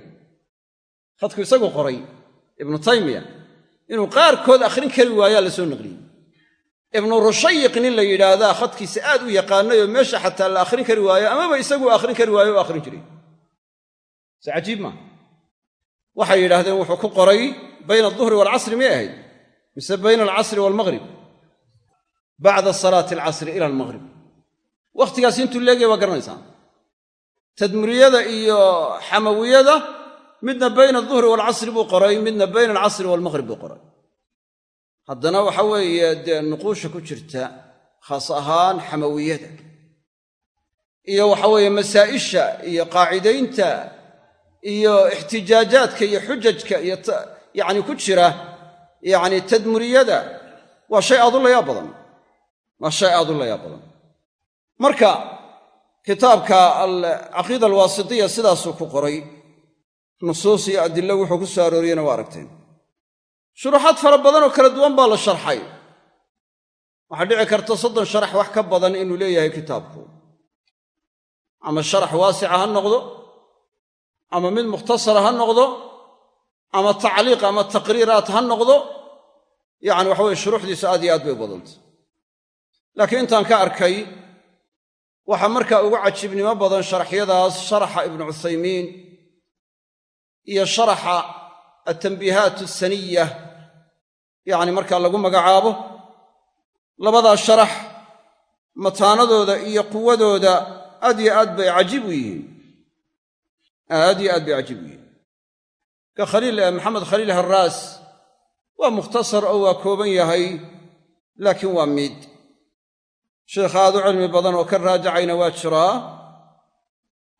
Khadku isagu qoray ibnu taymiya. Inuu qaarkood akhrin kari waayaa la soo naqliyey. Ibnu rushayiq nin la yidhaahdaa khadkiisa aad u yaqaanay oo meesha xataa la akhrin kari waayo amaba isagu akhrin kari waayo oo akhrin jiray. Se cajiib maa waxay yidhaahdeen wuxuu ku qoray bayna alduhri waalcasri miyay ahayd mise bayna alcasri waalmaghrib bacda salaati alcasri ila almaghrib wakhtigaas intuu leegaya waa garanaysaan tadmuriyada iyo xamawiyada midna bayna alduhri waalcasri buu qoray midna bayna alcasri waalmaghrib buu qoray. Haddana waxa weeye dee nuquusha ku jirta khaas ahaan xamawiyada iyo waxa weeye masaa'isha iyo qaacidaynta iyo ixtijaajaadka iyo xujajka iyo yacni ku jira yacni tadmuriyada waa shay aad u layaab badan. Waa shay aad u layaab badan. Marka kitaabka alcaqiida alwaasitiya sidaasuu ku qoray. Nusuus iyo adilo wuxuu ku soo arooriyena waa aragteen. Shuruuxaad fara badan oo kala duwan baa la sharxay. Waxaa dhici karta soddon sharax wax ka badan inuu leeyahay kitaabku. Ama sharax waasica ha noqdo ama mid mukhtasara ha noqdo ama tacliiq ama taqriiraat ha noqdo yacni waxa weye shuruuxdiisu aad iyo aad bay badantay laakiin intaan ka arkay waxaa markaa ugu cajiibnimo badan sharaxyadaas sharaxa ibnu cuthaymiin iyo sharaxa altanbiihaat asaniya yacni markaa lagu magacaabo labadaa sharax mataanadooda iyo quwadooda aad yo aad bay cajiib u yihiin. Aad yo aad bay cajiib u yihiin ka khaliil maxamed khaliil harraas waa mukhtasar oo waa kooban yahay laakiin waa miid sheekh aad u cilmi badan oo ka raajacayna waa jiraa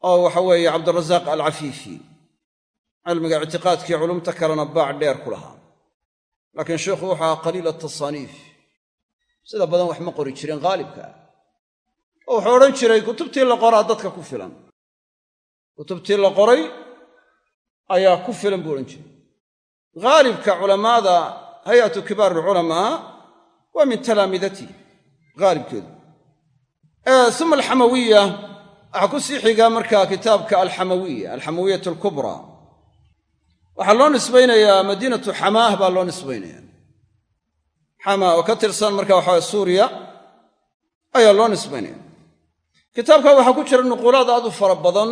oo waxa weeye cabdirasaaq alcafiifi cilmiga ictiqaadkii culumta kalena baac dheer ku lahaa. Laakiin sheikhu wuxuu ahaa qaliil atasaaniif sida badan wax ma qori jirin haalibka ah oo wuxuu odhan jiray kutubtii la qoraa dadka ku filan. Kutubtii la ayaa ku filan buu odhan jiray. Haalibka culamaada hay'atu kibaar alculamaa waa min talaamidatii haalibkeedu uma alxamawiya waxaa ku sii xigaa markaa kitaabka alxamawiya alxamawiyat alkubraa waxaa loo nisbaynayaa madiinatu xamaah baa loo nisbaynaya. Xamaa oo ka tirsan marka waxawaye suuriya ayaa loo nisbaynaya. Kitaabka waxaa ku jira nuquulaad aad u fara badan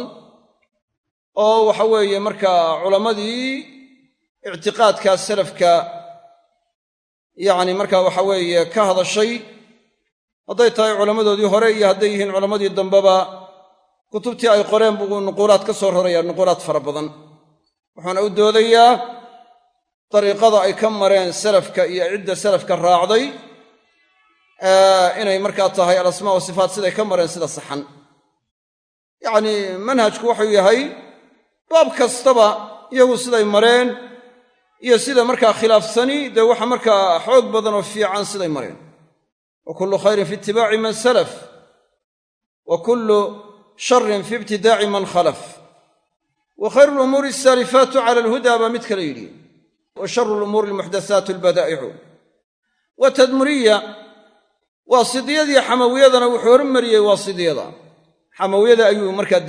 oo waxa weeye markaa culammadii ictiqaadka salafka yacni marka waxa weeye ka hadashay hadday tahay culammadoodii hore iyo hadday yihiin culammadii dambeba kutubtii ay qoreen buu nuquulaad ka soo raraya nuquulaad fara badan. Wuxuuna u doodayaa dariiqada ay ka mareen salafka iyo cidda salafka raacday inay markaa tahay alasmaa wa sifaat siday ka mareen sida saxan. Yacnii manhajku wuxuu yahay baab kastaba iyagu siday mareen iyo sida markaa khilaafsani dee waxa markaa xoog badan oo fiican siday mareen. Wa kullu khayrin fi itibaaci man salaf wa kullu sharin fi ibtidaaci man khalaf. Wa khayru lumuuri asaalifaatu cala alhudaa baa mid kale yidhi. Wa sharu lumuuri almuxdathaatu albadaa'icu wa tadmuriya waasidiyadii xamawiyadana wuxuu hormariyey waasidiyada xamawiyada ayuu markaa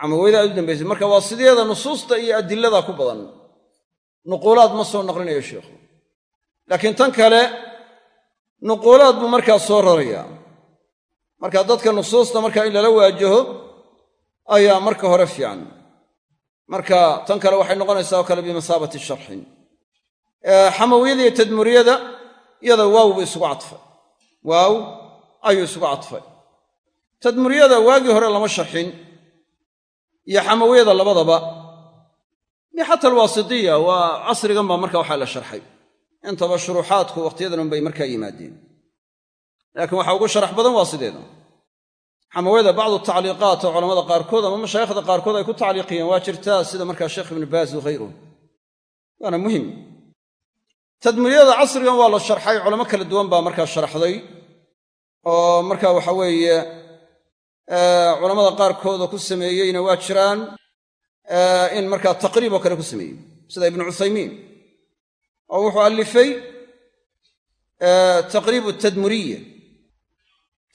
dambaysiiyey xamawiyada ayuu dambaysiyey marka waasidiyada nusuusta iyo adilada ku badan. Nuquulaad ma soo naqlinayo sheikhu. Laakiin tan kale nuquulaad buu markaa soo rarayaa marka dadka nusuusta markaa in lala waajaho ayaa marka hore fiican. Marka tan kale waxay noqonaysaa oo kale bimasaabati sharxin. Xamawiyada iyo tadmuriyada iyada waaw buu isugu cadfay. Waaw ayuu isugu cadfay. Tadmuriyada waagii hore lama sharxin iyo xamawiyada labadaba. Iyo xata alwaasitiya waa casrigan baa marka waxaa la sharxay. Intaba shuruuxaadku wakhtiyadan unbay markaa yimaadeen. Laakiin waxaa ugu sharax badan waa sideeda xamawiyada bacdu tacliiqaat oo culamada qaarkood ama mashaayikhda qaarkood ay ku tacliiqiyeen waa jirtaa sida markaa sheekh ibnu baaz wakhayruh waana muhiim. Tadmuriyada casrigan waa la sharxay culamo kala duwan baa markaa sharaxday oo marka waxa weeye culamada qaarkood oo ku sameeyeyna waa jiraan in markaa taqriib oo kale ku sameeyey sida ibnu cuthaymiin oo wuxuu allifay taqriibu tadmuriya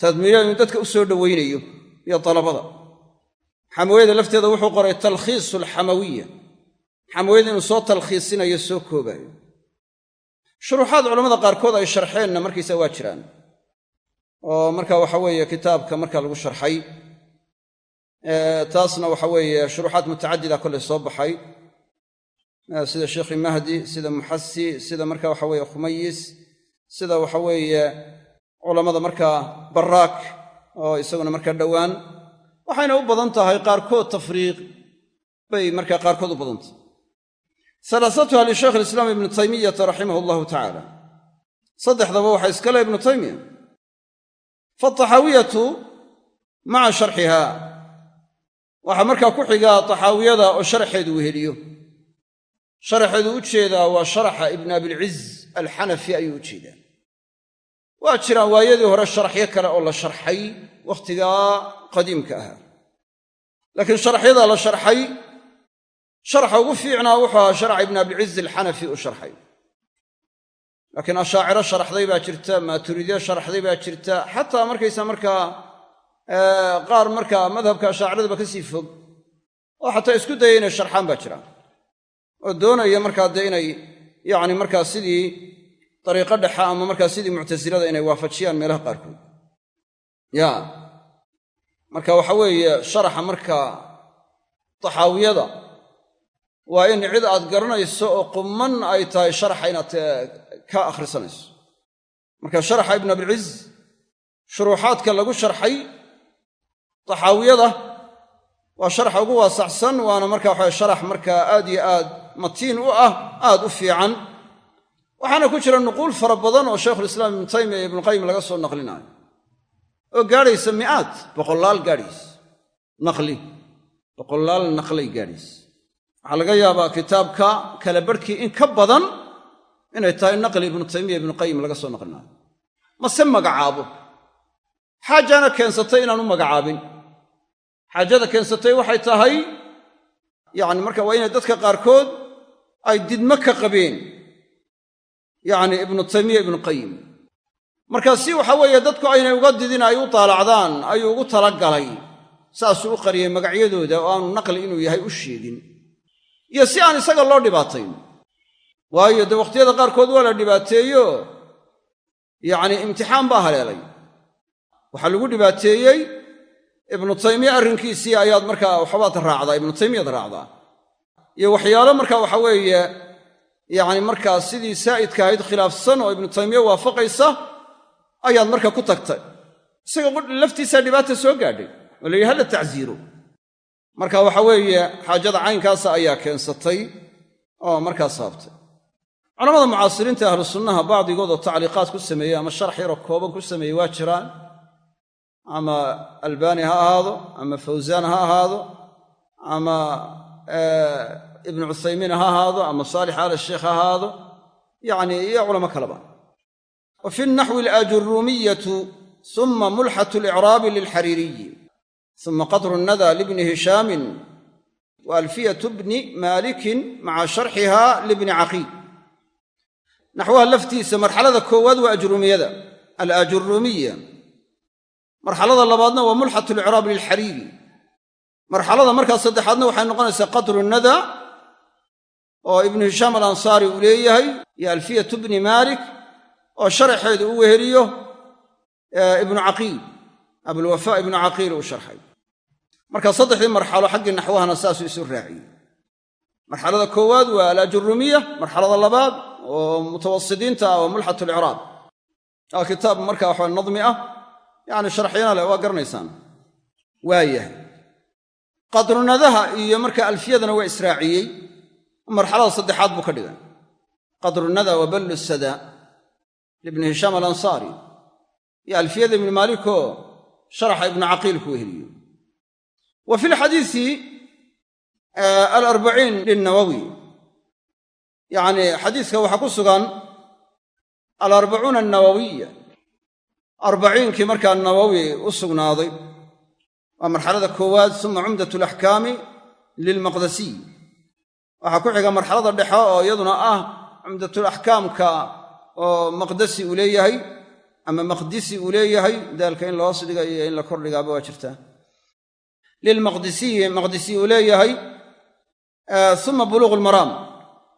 tadmuriya inuu dadka u soo dhowaynayo iyo dalabada xamawiyada lafteeda wuxuu qoray talkhiisu alxamawiya xamawiyada inuu soo talkhiisinayo soo koobaayo. Shuruuxaad culamada qaarkood ay sharxeenna markiisa waa jiraan oo marka waxa weeye kitaabka marka lagu sharxay taasna waxa weeye shuruuxaad mutacadida kolley soo baxay sida sheekhi mahdi sida muxasi sida marka waxa weeye khumayis sida waxa weeye culammada markaa baraak oo isaguna markaa dhowaan waxayna u badan tahay qaarkood tafriiq bay markaa qaarkood u badan tahay. Salaasatuha lishaykh alislaam ibnu taymiyata raximah allahu tacaala saddexdaba waxaa iskale ibnu taymiya faataxaawiyatu maca sharxiha waxaa markaa ku xigaa taxaawiyada oo sharaxeedu weheliyo sharaxeedu u jeedaa waa sharaxa ibn abilciz alxanafi ayuu u jeedaa waa jiraan waayadii hore sharaxyo kale oo la sharxay wakhtigaa qadiimka ahaa laakiin sharaxyadaa la sharxay sharaxa ugu fiicnaa wuxuu ahaa sharax ibn abilciz alxanafi u sharxay laakiin ashaaciro sharaxday baa jirta maaturidiya sharaxday baa jirta. Xataa markaysa markaa qaar markaa madhabka ashaaciradaba ka sii fog. Oo xataa isku daya inay sharxaan baa jira. Oo doonaya markaa dee inay yacni markaa sidii dariiqo dhexa ama markaa sidii muctasilada inay waafajiyaan meelaha qaarkood. Ya. Marka waxa weeye sharaxa markaa taxaawiyada waa in cid aad garanayso oo qumman ay tahay sharaxa inaad ka akhrisanayso. Marka sharaxa ibn abilciz shuruuxaadka lagu sharxay taxaawiyada waa sharaxa ugu waasacsan waana marka waxa sharax markaa aad iyo aad matiin u ah aad u fiican. Waxaana ku jira nuquul fara badan oo shaykhulislaam ibnu taymiya iyo ibnuqayim laga soo naqlinaayo oo gaadhaysa mi'aad boqolaal gaadhaysa. Naqli boqolaal naqlay gaadhaysa. Waxaa laga yaabaa kitaabka kala barhkii in ka badan inay tahay naqli ibnu taymiya ibnuqayim laga soo naqlinaayo mase magacaabo? Xaajana keensatay inaan u magacaabin. Xaajada keensatay waxay tahay yacni marka waa inay dadka qaarkood ay didmo ka qabeen yacni ibnu taymiya ibnuqayim marka si waxa weeye dadku aynay uga didin ay u daalacdaan ayuu ugu talagalay saasuu u qariyey magacyadooda oo aanu naqli inuu yahay u sheegin. Iyo si aan isaga loo dhibaatayn waayo dee wakhtiyada qaarkood waa la dhibaateeyo. Yacni imtixaan baa haleelay. Waxaa lagu dhibaateeyey ibnu taymiya arrinkiisii ayaad markaa waxbaad raacdaa ibnu taymiyaad raacdaa. Iyo waxyaalo marka waxa weeye yacni markaa sidii saa'idka ahayd khilaafsan oo ibnu taymiya waafaqaysa ayaad marka ku tagtay. Isaga laftiisaa dhibaata soo gaadhay oo la yidhi hala tacsiiro marka waxa weeye xaajada caynkaasa ayaa keensatay oo markaa saabtay culamada mucaasiriinta ahlu sunnaha bacdigood oo tacliiqaad ku sameeyey ama sharax yaroo kooban ku sameeyey waa jiraan. Ama albaani ha ahaado ama fawsaan ha ahaado ama ibnu cuthaymiin ha ahaado ama saalix aala sheikh ha ahaado. Yacni iyo culamo kaleba wa fi naxwi alaajurumiyatu uma mulxat alicraabi lilxariiriyi uma qadru nada libni hishaamin wa alfiyatu bni maalikin maca sharxiha libni caqiid naxwaha laftiisa marxalada koowaad waa ajrumiyada. Alaajurumiya marxalada labaadna waa mulxat alicraab lilxariiri marxalada markaa saddexaadna waxay noqonaysaa qadru nada oo ibnu hishaam alansaari uu leeyahay iyo alfiyatu bni maalik oo sharaxeedu u weheliyo ibnu caqiil abulwafaa ibnu caqiil uu sharxay. Marka saddexdii marxalo xaggii naxwahana saasuu isu raaciyey. Marxalada koowaad waa alaajurumiya marxalada labaad oo mutawasidiinta ah oo mulxat alicraab aa kitaab marka waxa nadmi ah yacni sharxyana leh waa garanaysaan. Waayahay qadrunadaha iyo marka alfiyadana waa israaciyey. Marxalada saddexaad buu ka dhigay qadrunada wa ballu sadaa libni hishaam alansaari iyo alfiyada ibni maalikoo sharaxa ibnu caqiil ku yacni xadiiska waxaa ku sugan alarbacuuna annawawiya arbaciinkii markaa nawowi u sugnaaday. Waa marxalada koowaad suma cumdat alaxkaami lilmaqdasiy waxaa ku xiga marxalada dhexe oo iyaduna ah cumdatulaxkaamka oo maqdasi uu leeyahay ama maqdisi uu leeyahay daalka in loos dhiga iyo in la kordhigaaba waa jirtaa lilmaqdisiyi maqdisi uu leeyahay uma buluuq lmaraam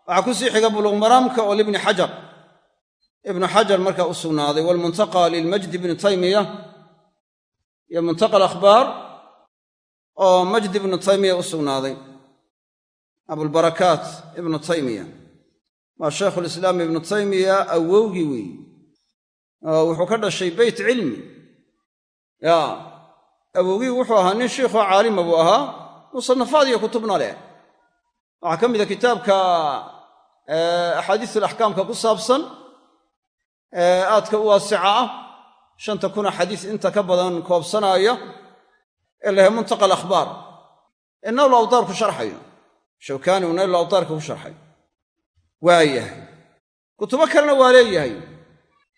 waxaa ku sii xiga buluuq maraamka oo libni xajar ibnu xajar markaa u sugnaaday waalmuntaqa lilmajdi ibni taymiya iyo muntaqa alakhbaar oo majdi ibnu taymiya u sugnaaday. Abulbarakaat ibnu taymiya waa shaykhulislaam ibnu taymiya awowgii weeye wuxuu ka dhashay beyt cilmi. Ya awowgii wuxuu ahaa nin shiikhoo caalima buu ahaa musanafaad iyo kutubna leh waxaa ka mida kitaabka axaadiisulaxkaamka ku saabsan aadka u waasica ah shanta kuna xadiis inta ka badan koobsanaaya ee lahay muntaqa alakhbaar ee nawl awtaarku sharxayo shawkaani uu awtaarka ku sharxay. Waayahay kutubo kalena waa leeyahay.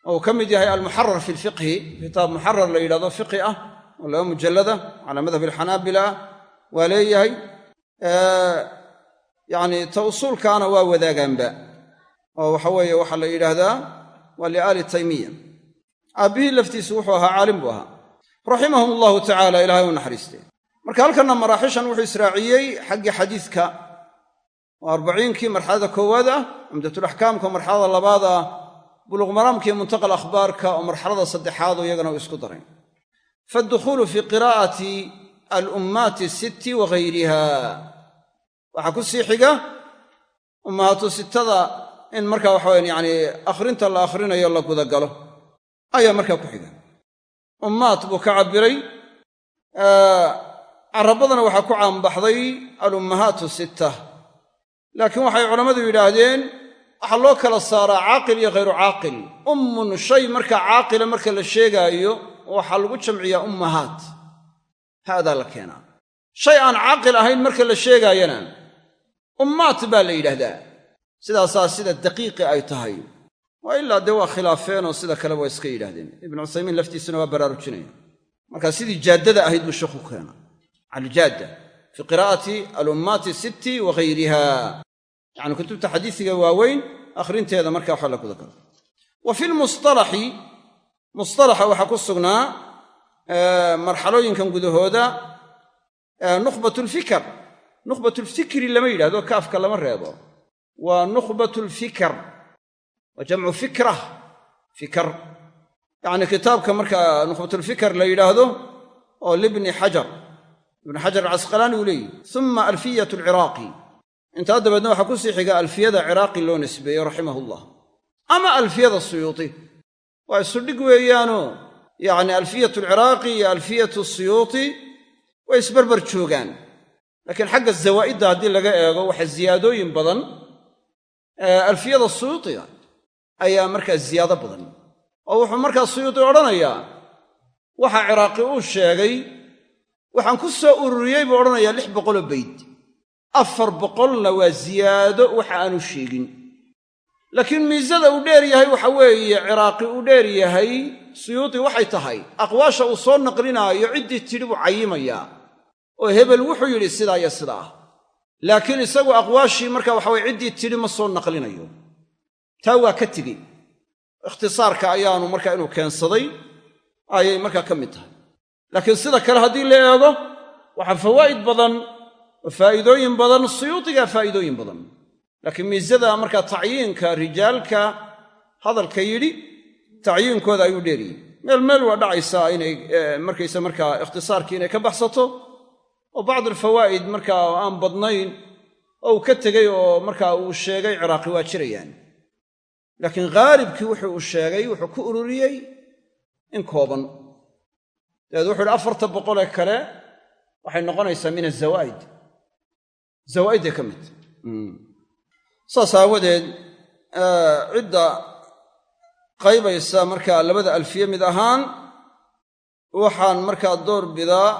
Oo ka mid yahay almuxarar fi lfiqhi kitaab muxarar la yidhahdo fiqhi ah oo laba mujallada calaa madhab alxanaabila waa leeyahay yacni ta usuulkaana waa wadaagaanba. Oo waxa weeye waxaa la yidhaahdaa waa liaali taymiya. Aabbihii laftiisu wuxuu ahaa caalim buu ahaa. Raximahum allahu tacaala ilahay u naxariistee marka halkanna maraaxishan wuxuu israaciyey xaggii xadiiska. Oo arbaciinkii marxalada koowaad ah cumdatulaxkaamka marxalada labaad ah buluqmaraamka iyo muntaqal akhbaarka oo marxalada saddexaad oo iyagana uu isku daray. Faadukhuulu fii qiraa'ati alummaati sitti wa ghayriha waxaa ku sii xiga ummahaatu sittada in marka waxaweyan yacni akhrinta la akhrinayo la gudagalo ayaa markaa ku xiga. Ummaat buu ka cabbiray. Carabadana waxaa ku caanbaxday alummahaatu sitta. Laakiin waxay culammadu yidhaahdeen waxaa loo kala saaraa caaqil iyo ghayru caaqil. Ummun shay markaa caaqila marka la sheegaayo waxaa lagu jamciyaa ummahaat. Haadaa la keenaa. Shay aan caaqil ahayn marka la sheegaayana ummaat baa la yidhaahdaa sidaasaa sida daqiiqi ay tahay. Waa ilaa dee waa khilaafeenoo sida kale waa iska yidhahdeen ibnu cuthaymiin laftiisuna waa baraarujinaya. Marka sidii jaaddada ahayd buu sheekhu keena aljaadda fii qiraa'ati alummaati sitti wa ghayriha. Yacni kutubta xadiisiga waaweyn akhrinteeda markaa waxa la guda wa fi lmusalaxi musalaxa waxaa ku sugnaa marxalooyinkan gudahooda nukhbat lfikr nukhbat lfikri lama yidhahdo kaafka lama reebo. Waa nukhbat lfikr waa jamcu fikrah fikr. Yacni kitaabka markaa nukhbatulfikr la yidhaahdo oo libni xajar ibnu xajar alcasqalaani uu leeyihi uma alfiyat alciraaqi intaa dabeedna waxaa ku sii xiga alfiyada ciraaqi loo nisbeeyey raximahu llah ama alfiyada suyuuti. Waa isudhig weeyaanoo yacni alfiyatu alciraaqi iyo alfiyatu suyuuti way isbarbar joogaan laakiin xagga zawaa'idda haddii laga eego waxa ziyaadooyin badan alfiyada suyuutiga ayaa markaa ziyaado badan. Oo wuxuu markaa suyuuti odhanayaa waxa ciraaqi uu sheegay waxaan ku soo ururiyey buu odhanayaa lix boqoloo bayd. Afar boqolna waa ziyaado waxa aanu sheegin. Laakiin miisada uu dheer yahay waxa weeye ciraaqi uu dheer yahay suyuudi waxay tahay aqwaasha uu soo naqlinaayo ciddii tidhi buu cayimayaa oo hebel wuxuu yidhi sidaa iyo sidaa. Laakiin isagu aqwaashii marka waxaweye ciddii tidhi ma soo naqlinayo. Taa waa ka tegey ikhtisaarka ayaanu markaa inuu keensaday ayay markaa ka mid tahay. Laakiin sida kale haddii la eego waxaa fawaa'id badan oo faa'iidooyin badan suyuudigaa faa'iidooyin badan. Laakiin miisada markaa tacyiinka rijaalka hadalka yidhi tacyiinkooda ayuu dheeriyey. Meel meel waa dhacaysaa inay markaysa markaa ikhtisaarkii inay ka baxsato oo bacd alfawaa'id markaa aan badnayn oo uu ka tegey oo markaa uu sheegay ciraaqi waa jirayaan. Laakiin khaalibkii wuxuu uu sheegay wuxuu ku ururiyey in kooban. Dabeed wuxu uhi afarta boqolee kale waxay noqonaysaa min azawaa'id zawaa'iday ka mid. Saas aawadeed cidda qaybaysa markaa labada alfiye mid ahaan waxaan markaa door bidaa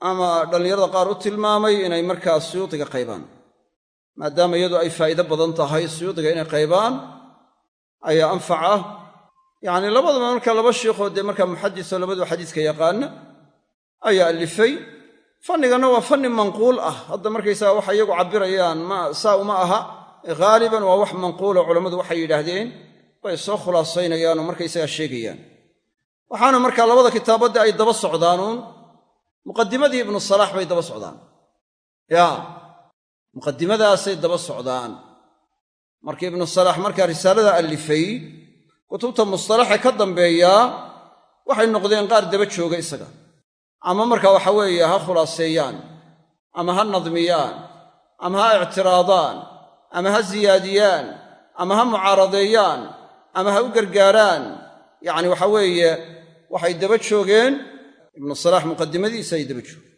ama dhallinyarada qaar u tilmaamay inay markaa suyuudiga qaybaan. Maadaama iyadu ay faa'iido badan tahay suyuudiga inay qaybaan ayaa anfac ah labadaba markaa laba shiikhoo dee markaa muxadisoo labadu xadiiska yaqaana ayaa alifay fanniganna waa fanni manquul ah. Hadda markaysaga waxa iyagu cabbirayaan saa uma aha. Haaliban waa wax manquulo culammadu waxay yidhaahdeen bay soo khulaasaynayaan oo markaysagaa sheegayaan. Waxaana markaa labada kitaabadda ay daba socdaanuun muqadimadii ibnu salaax bay daba socdaan. Ya muqadimadaasay daba socdaan. Markii ibnu salaax markaa risaalada allifay kutubta mustalaxe ka dambeeyaa waxay noqdeen qaar daba jooga isaga. Ama marka waxa weeye ha khulaaseeyaan ama ha nadmiyaan ama ha ictiraadaan ama ha siyaadiyaan ama ha mucaaradeeyaan ama ha u gargaaraan. Yacni waxa weeye waxay daba joogeen ibnu salaax muqadimadiisa ay daba joogeen.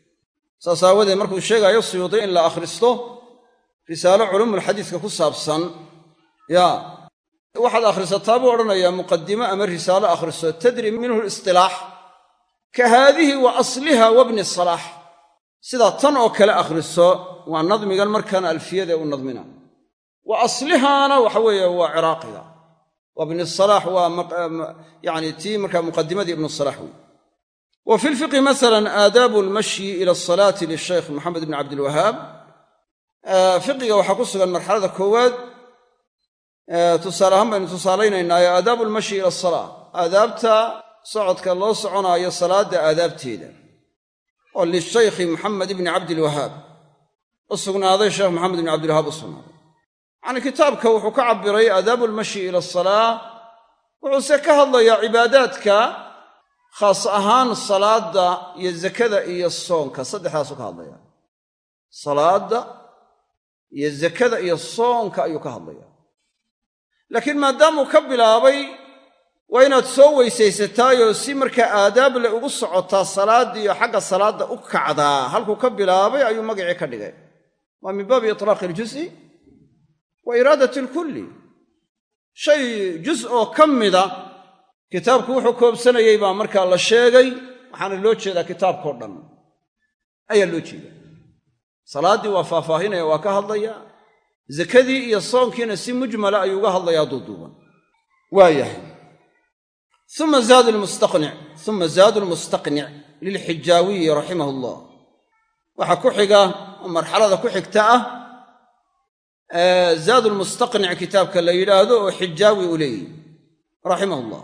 Saas aawadeed markuu sheegaayo suyuudi in la akhristo risaalo culuumulxadiiska ku saabsan ya waxaad akhrisataa buu odhanayaa muqadimo ama risaalo akhriso tadri minhu listilaax ka haadihi wa asliha wabni salaax sidaa tan oo kale akhriso waa nadmigan markaan alfiyada u nadmina. Wa aslihaana waxa weeye waa ciraaqiga wabni salaax waa yani tii markaa muqadimadii ibnu salaax wey wa fi lfiqhi masalan aadaabu almashyi ila asalaati lishaykh moxamed ibni cabdilwahaab fiqiga waxaa ku sugan marxalada koowaad tusaale ahaan baynu tusaalaynaynaayo aadaabu almashyi ila asalaa aadaabta socodka loo soconaayo salaadda aadaabteeda oo lishaykhi moxamed ibni cabdilwahaab u sugnaaday sheekh moxamed ibni cabdilwahaab u sugnaaday. Yacni kitaabka wuxuu ka cabbiray aadaabu almashyi ila asalaa wuxuuse ka hadlayaa cibaadaadka khaas ahaan salaadda iyo zakada iyo soonka saddexdaasuu ka hadlaya. Salaadda iyo zakada iyo soonka ayuu ka hadlaya. Laakiin maadaamuu ka bilaabay waa inaad soo weysaysataayoo si markaa aadaab le ugu socotaa salaaddiiyo xagga salaadda u kacdaa. Halkuu ka bilaabay ayuu magacii ka dhigay. Waa min baabi itlaaqi iljuz'i wa iraadati alkulli. Shay juz oo ka mida kitaabku wuxuu koobsanayey baa markaa la sheegay waxaana loo jeedaa kitaabkao dhan. Ayaa loo jeeda salaaddii waa faahfaahinaya waa ka hadlaya. Zakadii iyo soonkiina si mujmala ayuu uga hadlayaa duuduuban waayahay uma zaadu lmustaqnic uma zaadu lmustaqnic lilxijaawiyi raximah allah waxaa ku xiga oo marxalada ku xigta ah zaadu lmustaqnic kitaabka la yidhaahdo oo xijaawi u leeyihi raximah allah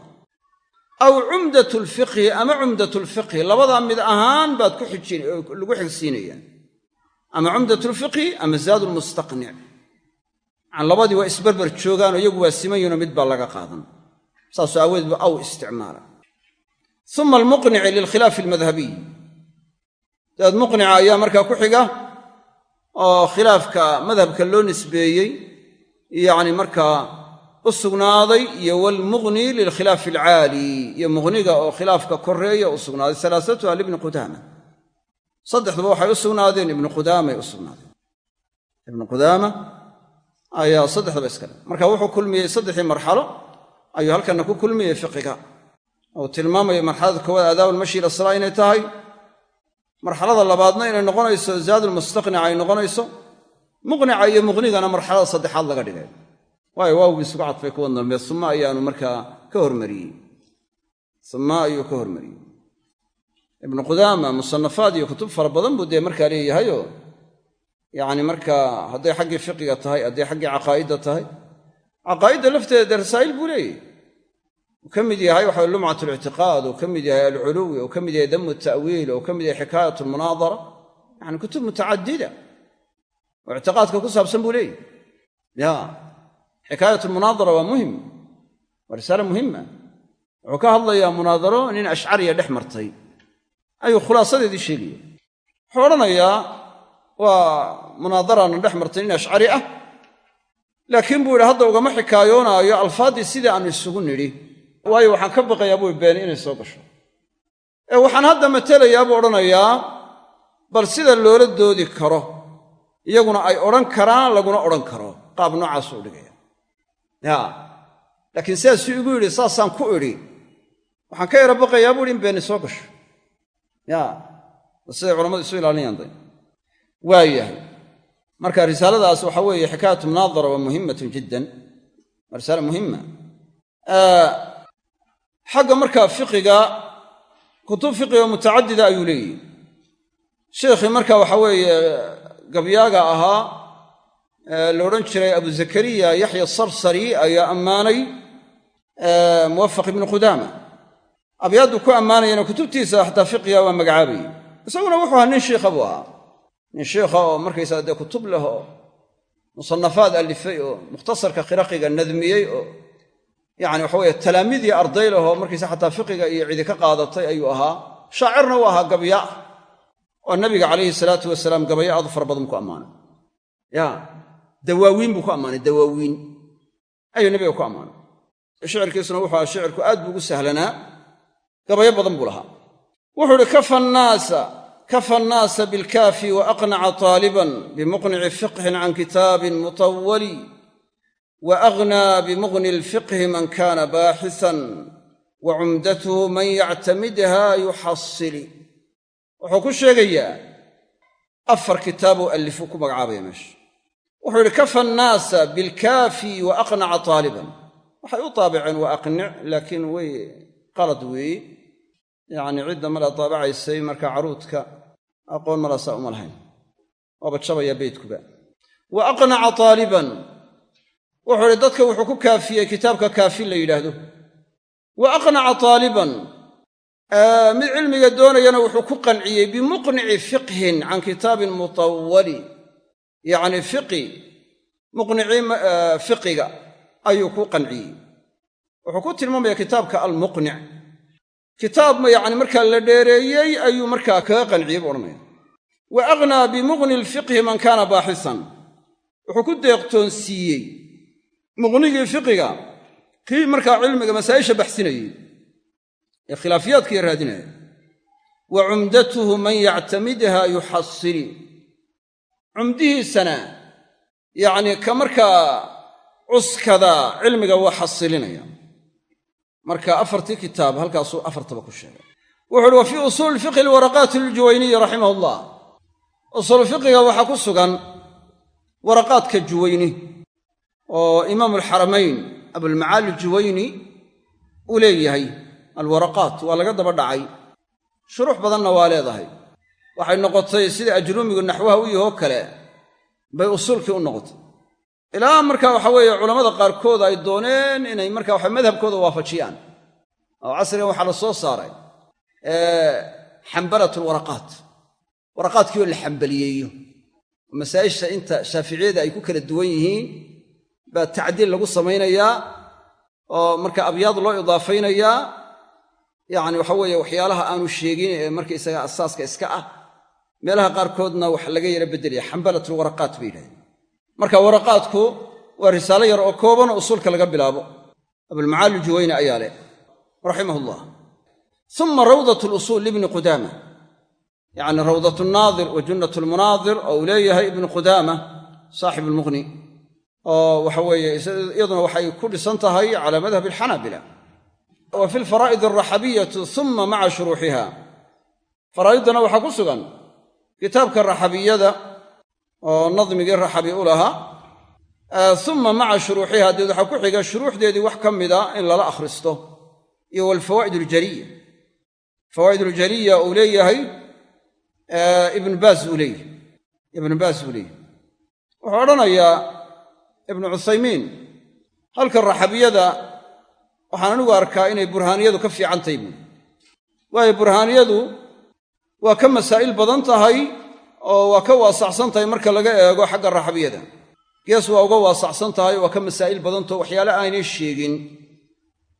aw cumdat lfiqhi ama cumdat lfiqhi labadaa mid ahaan baad ku lagu xigsiinaya ama cumdat lfiqhi ama zaadu lmustaqnic an labadii waa isbarbar joogaanoo iyagu waa simayuno mid baa laga qaadan. Saasoo aawadeed ba aw isticmaala. Uma almuqnici lilkhilaafi almadhabiy dabeed muqnica ayaa markaa ku xiga oo khilaafka madhabka loo nisbeeyey. Yacni markaa u sugnaaday iyo walmughni lilkhilaafi alcaali iyo mughniga oo khilaafka koreeya u sugnaaday. Salaasatuha libni qudaama. Saddexduba waxay u ibnu qudaamay u ibnu qudaama ayaa saddexdaba iskale marka wuxuu kulmiyey saddexdii marxalo ayuu halkanna ku kulmiyey fiqiga. Ou tilmaamayo marxalada koowaad aadaab almashi ila inay tahay. Marxalada labaadna inay noqonayso zaadulmustaqnica ay noqonayso. Muqnica iyo muqnigana marxalada saddexaad laga dhigay waayo waawgii isugu cadfay kuwa dambe suma ayaanu markaa ka hormariyey. Suma ayuu ka hormariyey. Ibnu qudaama musanafaad iyo kutub fara badan buu dee markaa leeyahayoo yacni markaa hadday xaggii fiqiga tahay hadday xaggii caqaa'idda tahay caqaa'idda lafteeda dee rasaa'il buu leeyahy uu ka mid yahay waxa lumcat lictiqaad uu ka mid yahay alculuwi uu ka mid yahay damu ta'wiil uu ka mid yahay xikaayat lmunaadara yani kutub mutacadida. Oo ictiqaadka ku saabsan buu leeyahy ya xikaayat lmunaadara waa muhiim waa risaale muhima wuxuu ka hadlayaa munaadaro nin ashcariya dhex martay. Ayuu khulaasadeedii sheegaya. Wuxuu odhanayaa waa munaadarana dhex martay nin ashcari ah laakiin buu yidhi hadda ugama xikaayoonaayo alfaaddii sidii aanu isugu nidhi. Waayo waxaan ka baqayaa buu beeni inay soo gasho. Ee waxaan hadda matelayaa buu odhanayaa bal sida loola doodi karo iyaguna ay odhan karaan laguna odhan karo. Qaab noocaasuu dhigaya. ya laakiin sidaasuu igu yidhi saasaan ku idhi. Waxaan ka yara baqayaa buu ihi in beeni soo gasho. Siday culammadu isu ilaalinayaan day waa yahay. Marka risaaladaas waxa weeye xikaayatu munaadara waa muhimatun jiddan. Waa risaale muhima xagga markaa fiqiga kutub fiqiga mutacadida ayuu leeyihi sheikhii marka waxa weeye gabyaaga ahaa la odhan jiray abu zakariya yaxya sarsari ayaa ammaanay muwafaq ibnu qudaama abyaaddu ku ammaanayana kutubtiisa xataa fiqiga waa magacaabayey isaguna wuxuu ahaa nin shiikha buu ahaa. Nin shiikha oo markaysaa dee kutub leh oo musanafaad alifay oo mukhtasarka khiraqiga nadmiyey oo yani waxa weye talaamiidii arday lahoo markaysa xataa fiqiga iyo cidi ka qaadatay ayuu ahaa. Shaacirna u ahaa gabya oo nabiga calayhi salaatu wasalaam gabayo fara badan ku ammaanay dawaawiin buu ku ammaanay dawaawiin. Ayuu nabiga ku ammaanay. Shicirkiisuna wuxuu aha shicirku aad buu ugu sahlanaa gabayo badan buu lahaa. Wuxuu uhi kafa nnaasa kafa annaasa bilkaafi wa aqnaca taaliban bimuqnici fiqhin can kitaabin mutawali wa aghnaa bimuqni lfiqhi man kana baaxisan wa cumdatuhu man yactamidha yuxasili wuxuu ku sheegayaa afar kitaabuu allifuu ku magacaabaya meesha wuxuu yidhi kafa annaasa bilkaafi wa aqnaca taaliban. Waxay u taabiceen waa aqnic laakiin way qalad weeye yacni cidda mala taabacaysay marka caruudka aqoon malaasaa uma lahayn. Waaba jabaya beydkuba wa aqnaca taaliban. Wuxuu idhi dadka wuxuu ku kaafiyey kitaabka kaafi la yidhaahdo. Wa aqnaca taaliban. Mid cilmiga doonayana wuxuu ku qanciyey bimuqnici fiqhin can kitaabin mutawali yacni fiqi muqnicii fiqiga ayuu ku qanciyey. Wuxuu ku tilmaamaya kitaabka almuqnic kitaab yacni markaa la dheereeyey ayuu markaa kaga qanciyey buu odhanaya wa aghnaa bimuqni lfiqhi man kaana baaxisan. Wuxuu ku deeqtoonsiiyey muqnigii fiqiga kii markaa cilmiga masaa'isha baxsinayey ee khilaafiyaadkiiyo raadinaya wa cumdatuhu man yactamidha yuxasili cumdihiisana yacnii ka markaa cuskada cilmiga waa xasilinaya. Marka afartii kitaab halkaasuu afartaba ku sheegay. Wuxu uhi wa fii usuuli fiqhi alwaraqaati ljuwayniyi raximah allah usuulu fiqiga waxaa ku sugan waraqaadka juwayni oo imaamu alxaramayn abulmacaali juwayni uu leeyahay alwaraqaat waa laga daba dhacay. Shuruux badanna waa leedahay waxay noqotay sida ajruumigu u yahoo kale bay usuulkii u noqotay. Ilaa marka waxa weeye culammada qaarkood ay dooneen inay marka waxa madhabkooda waafajiyaan. Oo casrigan waxaa la soo saaray xambalat alwaraqaat waraqaadkii oo la xambaliyeeyo. Oo masaa'isha inta shaaficiyada ay ku kala duwan yihiin baa tacdiil lagu samaynayaa oo marka abyaad loo idaafaynayaa. Yacni waxa weeye waxyaalaha aanu sheegin ee markaysaga asaaska iska ah meelaha qaarkoodna wax laga yara beddelaya xambalatulwaraqaat bay yidhahdeen. Marka waraqaadku waa risaalo yar oo koobanoo usuulka laga bilaabo. Abulmacaali juwayne ayaa leh raximah ullah uma rawdat lusuul libni qudaama. Yacni rawdat naadir wa junnat lmunaadir oo uu leeyahay ibnu qudaama saaxib almuqni oo waxa weeye iyaduna waxay ku dhisan tahay cala madhab alxanaabila wa fi lfaraa'id alraxabiyatu uma maca shuruuxiha faraa'iddana waxaa ku sugan kitaabka raxabiyada oo nadmigii raxabi u lahaa uma maca shuruuxiha deed waxaa ku xiga shuruuxdeedii wax ka mida in lala akhristo iyo walfawaa'id aljaliya fawaa'id aljaliya uu leeyahay ibnu baas uu leeyahay. Ibnu baas uu leeyahay. Wuxuu odhanayaa ibnu cuthaymiin halka raxabiyada waxaan anigu arkaa inay burhaaniyadu ka fiicantahy buui waayo burhaaniyadu waa ka masaa'il badan tahay oo waa ka waasacsan tahay marka laga eego xagga raxabiyada. Gees waa uga waasacsan tahay waa ka masaa'il badantao waxyaale aanay sheegin.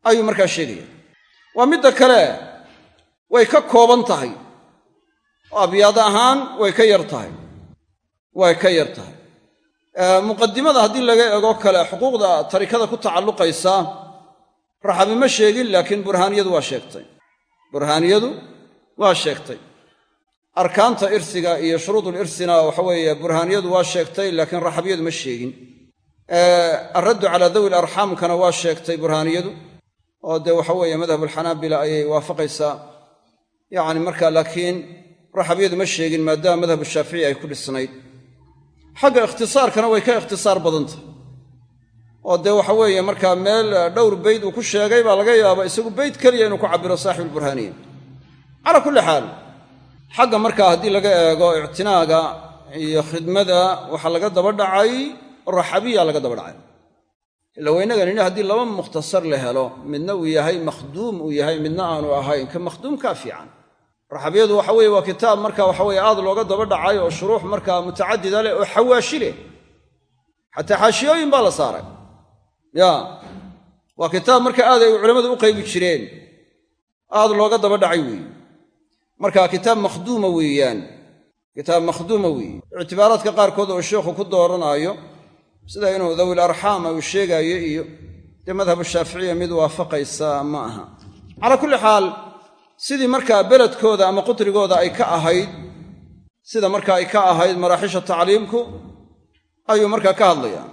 Ayuu markaa sheegaya. Waa midda kale way ka kooban tahay. Abyaad ahaan way ka yar tahay. Way ka yar tahay. Muqadimada haddii laga eego kale xuquuqda tarikada ku tacalluqaysa raxabi ma sheegin laakiin burhaaniyadu waa sheegtay. Burhaaniyadu waa sheegtay arkaanta irsiga iyo shuruudul irsina waxa weeye burhaaniyadu waa sheegtay laakiin raxabiyadu ma sheegin. Alraddu calaa dawi larxaamkana waa sheegtay burhaaniyadu oo dee weeye madhabulxanaabila ayay waafaqaysaa. Yacni marka laakiin raxabiyadu ma sheegin maadaama madhabu shaafici ay ku dhisnayd. Xagga ikhtisaarkana way ka ikhtisaar badantah oo dee waxa weeye markaa meel dhowr beyd uu ku sheegay baa laga yaaba isagu beyd keliya inuu ku cabiro saaxibulburhaaniya calaa kulli xaal xagga markaa haddii laga eego ictinaaga iyo khidmada waxaa laga daba dhacay raxabiya laga daba dhacay. Ila waynaga nidhi haddii laba mukhtasar la helo midna uu yahay makhduum uu yahay midna aanu ahayn ka makhduumkaa fiican. Raxabiyadu waxa weye waa kitaab marka waxa weye aad looga daba dhacay oo shuruux markaa mutacadida leh oo xawaashi leh. Xataa xaashiyooyin baa la saaray. Ya waa kitaab marka aad ay culammadu u qaybi jireen. Aad looga daba dhacay weeye marka kitaab makhduuma weeyaan. Kitaab makhduuma weeye ictibaaraadka qaarkood oo sheikhu ku dooranaayo sida inuu dawil arxaama uu sheegaayo iyo dee madhabu shaaficiya mid waafaqaysa ma aha. Calaa kulli xaal sidii markaa beledkooda ama qutrigooda ay ka ahayd sida marka ay ka ahayd maraaxisha tacliimku ayuu markaa ka hadlayaa.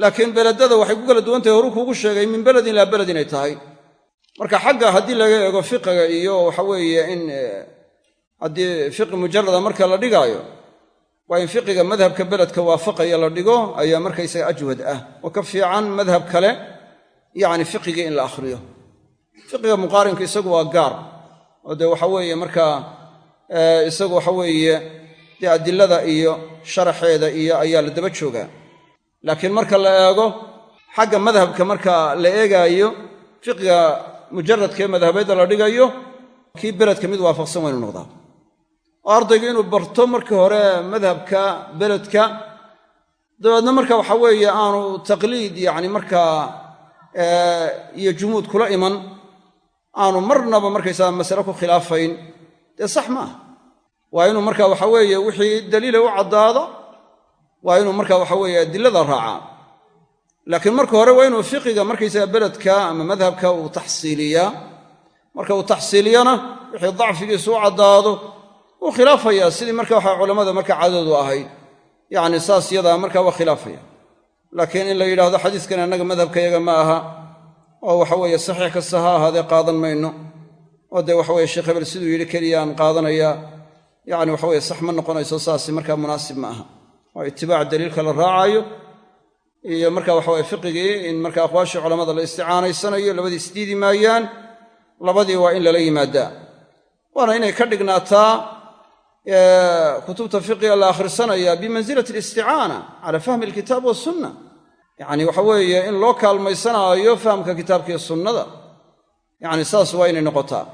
Laakiin beledada waxay ku kala duwan tahay horuu kuugu sheegay min beledin ilaa beled inay tahay marka xagga haddii laga eego fiqiga iyo waxa weeye in haddii fiqi mujarada marka la dhigaayo waa in fiqiga madhabka beledka waafaqaya la dhigo ayaa markaysaga ajwad ah. Oo ka fiican madhab kale yacni fiqigii in la akhriyo. Fiqiga muqaarinka isagu waa gaar. Oo dee waxa weeye markaa isagu waxa weeye dee adilada iyo sharaxeeda iyo ayaa la daba joogaa. Laakiin marka la eego xagga madhabka marka la eegaayo fiqiga mujaradkaee madhabeedda la dhigayo kii beledka mid waafaqsan waynu noqdaa. Oo ardaygu inuu barto markii hore madhabka beledka dabeedna marka waxa weeye aanu taqliid yacni markaa iyo jumuud kula iman aanu marnaba markaysaa masale ku khilaafayn. Dee sax maaha waa inuu marka waxa weeye wixii daliila u caddaado waa inuu marka waxa weeye adilada raacaa laakiin marka hore waa inuu fiqiga markaysaga beledka ama madhabka uu taxsiiliyaa. Marka uu taxsiiliyana wixii dacfigiisu u caddaado wuu khilaafayaa. Sidii marka waxa culammada marka caadadu ahayd. Yacni saas yadaa marka waa khilaafaya. Laakiin in la yidhaahdo xadiiskan annaga madhabkayaga ma aha oo waxa weeye saxiix kasta ha ahaadee qaadan mayno oo dee waxaweye sheekh hebel siduu yidhi keliyaan qaadanayaa yacni waxaweye sax ma noqonayso saasi markaa munaasib ma aha. Waa itibaac daliilka la raacaayo iyo marka waxaweye fiqigii in marka aqwaashii culammada la isticaanaysanayo labadii isdiidi maayaan labadii waa in lala yimaadaa. Waana inay ka dhignaataa kutubta fiqiga la akhrisanaya bimansilati alisticaana cala fahmi alkitaab wasunna yacni waxa weeye in loo kaalmaysanaayo fahamka kitaabkiiyo sunnada. Yacni saas waa inay noqotaa.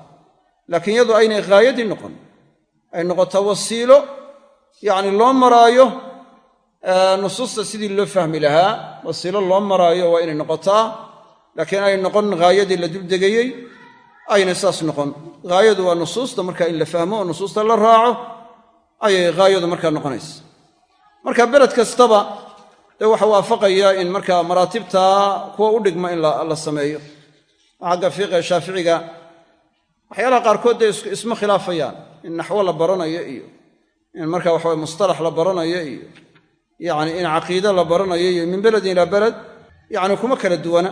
Laakiin iyadu aynay ghaayadii noqon. Ay noqotaa wasiilo yacni loo maraayo nusuusta sidii loo fahmi lahaa wasiilo loo maraayo waa inay noqotaa laakiin ay noqon ghaayadii la duldegayey aynay saas noqon. Ghaayadu waa nusuusta marka in la fahmo oo nusuusta la raaco ayay ghaayadu markaa noqonaysa. Marka beled kastaba dee waxa waafaqaya in markaa maraatibtaa kuwa u dhigma in la sameeyo. Xagga fiqiga shaaficiga waxyaalaha qaarkood dee isma khilaafayaan. In naxwo la baranayo iyo in marka waxawe mustalax la baranayo iyo yacni in caqiide la baranayo iyo min beledin ilaa beled yacni kuma kala duwana.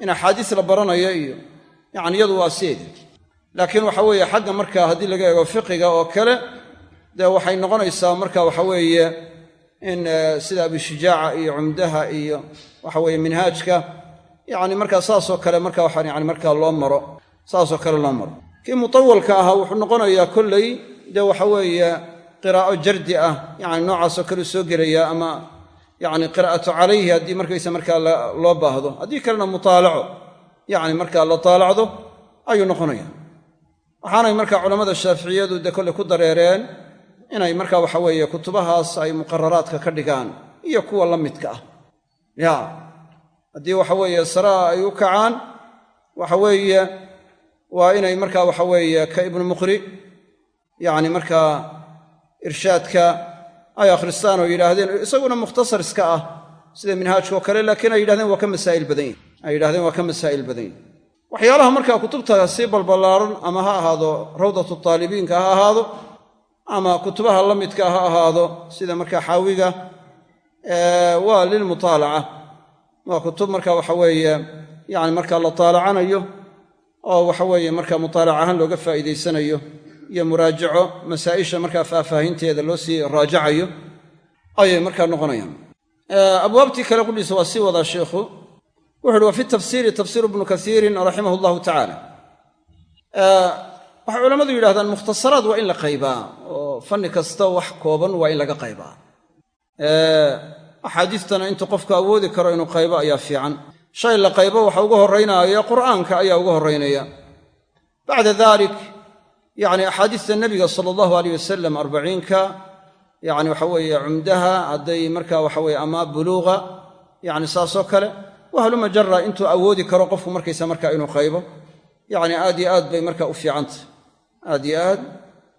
In axaadiis la baranayo iyo yacni iyadu waa seeda laakiin waxa weeye xagga markaa haddii laga eego fiqiga oo kale dee waxay noqonaysaa marka waxa weeye in sida abishijaaca iyo cumdaha iyo waxa weeye minhaajka yacni markaa saasoo kale marka waxaan yani markaa loo maro saasoo kale loo maro. Kii mutawalka ahaa wuxuu noqonayaa kolley dee waxa weeye qiraa'o jardi ah yani noocaasoo kale soo gelaya ama yani qiraa'atu calayhi haddii markaysa markaa loo baahdo. Haddii kalena mutaalaco yani markaa la taalacdo ayuu noqonaya waxaanay markaa culammada shaaficiyadu dee kolley ku dareereen inay marka waxa weeye kutubahaas ay muqararaadka ka dhigaan iyo kuwa la midka ah. Ya haddii waxa weeye saraa ay u kacaan waxa weeye waa inay marka waxa weeye ka ibnu muqri yacni markaa irshaadka ay akhristaan oo yidhaahdeen isaguna mukhtasar iska ah sida minhaajkaoo kale laakiin ay yidhahdeen waa ka masaa'il badan yihiin ay yidhahdeen waa ka masaa'il badan yihiin waxyaalaha markaa kutubta sii balballaaran ama ha ahaado rawdatu taalibiinka ha ahaado ama kutubaha la midka ha ahaado sida markaa xaawiga waa lilmutaalaca waa kutub marka waxa weeye yani markaa la taalacanayo oo waxa weeye marka mutaalac ahaan looga faa'iidaysanayo iyo muraajaco masaa'isha markaa faahfaahinteeda loo sii raajacayo ayay markaa noqonayaan. Abwaabtii kale qudhiisa waa sii wadaa sheikhu. Wuxu wa fi tafsiiri tafsiiru ibnu kasiirin raximah allahu tacaala waxay culammadu yidhahdaan mukhtasaraad waa in la qaybaa oo fanni kasta wax kooban waa in laga qaybaa. Axaadiistana intuu qofku awoodi karo inuu qaybo ayaa fiican. Shay la qaybo waxa uga horraynaya qur'aanka ayaa uga horraynaya bacda dalik yacni axaadiista nebiga sala allahu aleyh wasalam arbaciinka yacni waxa weeye cumdaha hadday marka waxa weye ama buluuqa yacni saasoo kale wahluma jara intuu awoodi karo qofku markaysa marka inuu qaybo. Yacni aad yo aad bay marka u fiicantah aad yo aad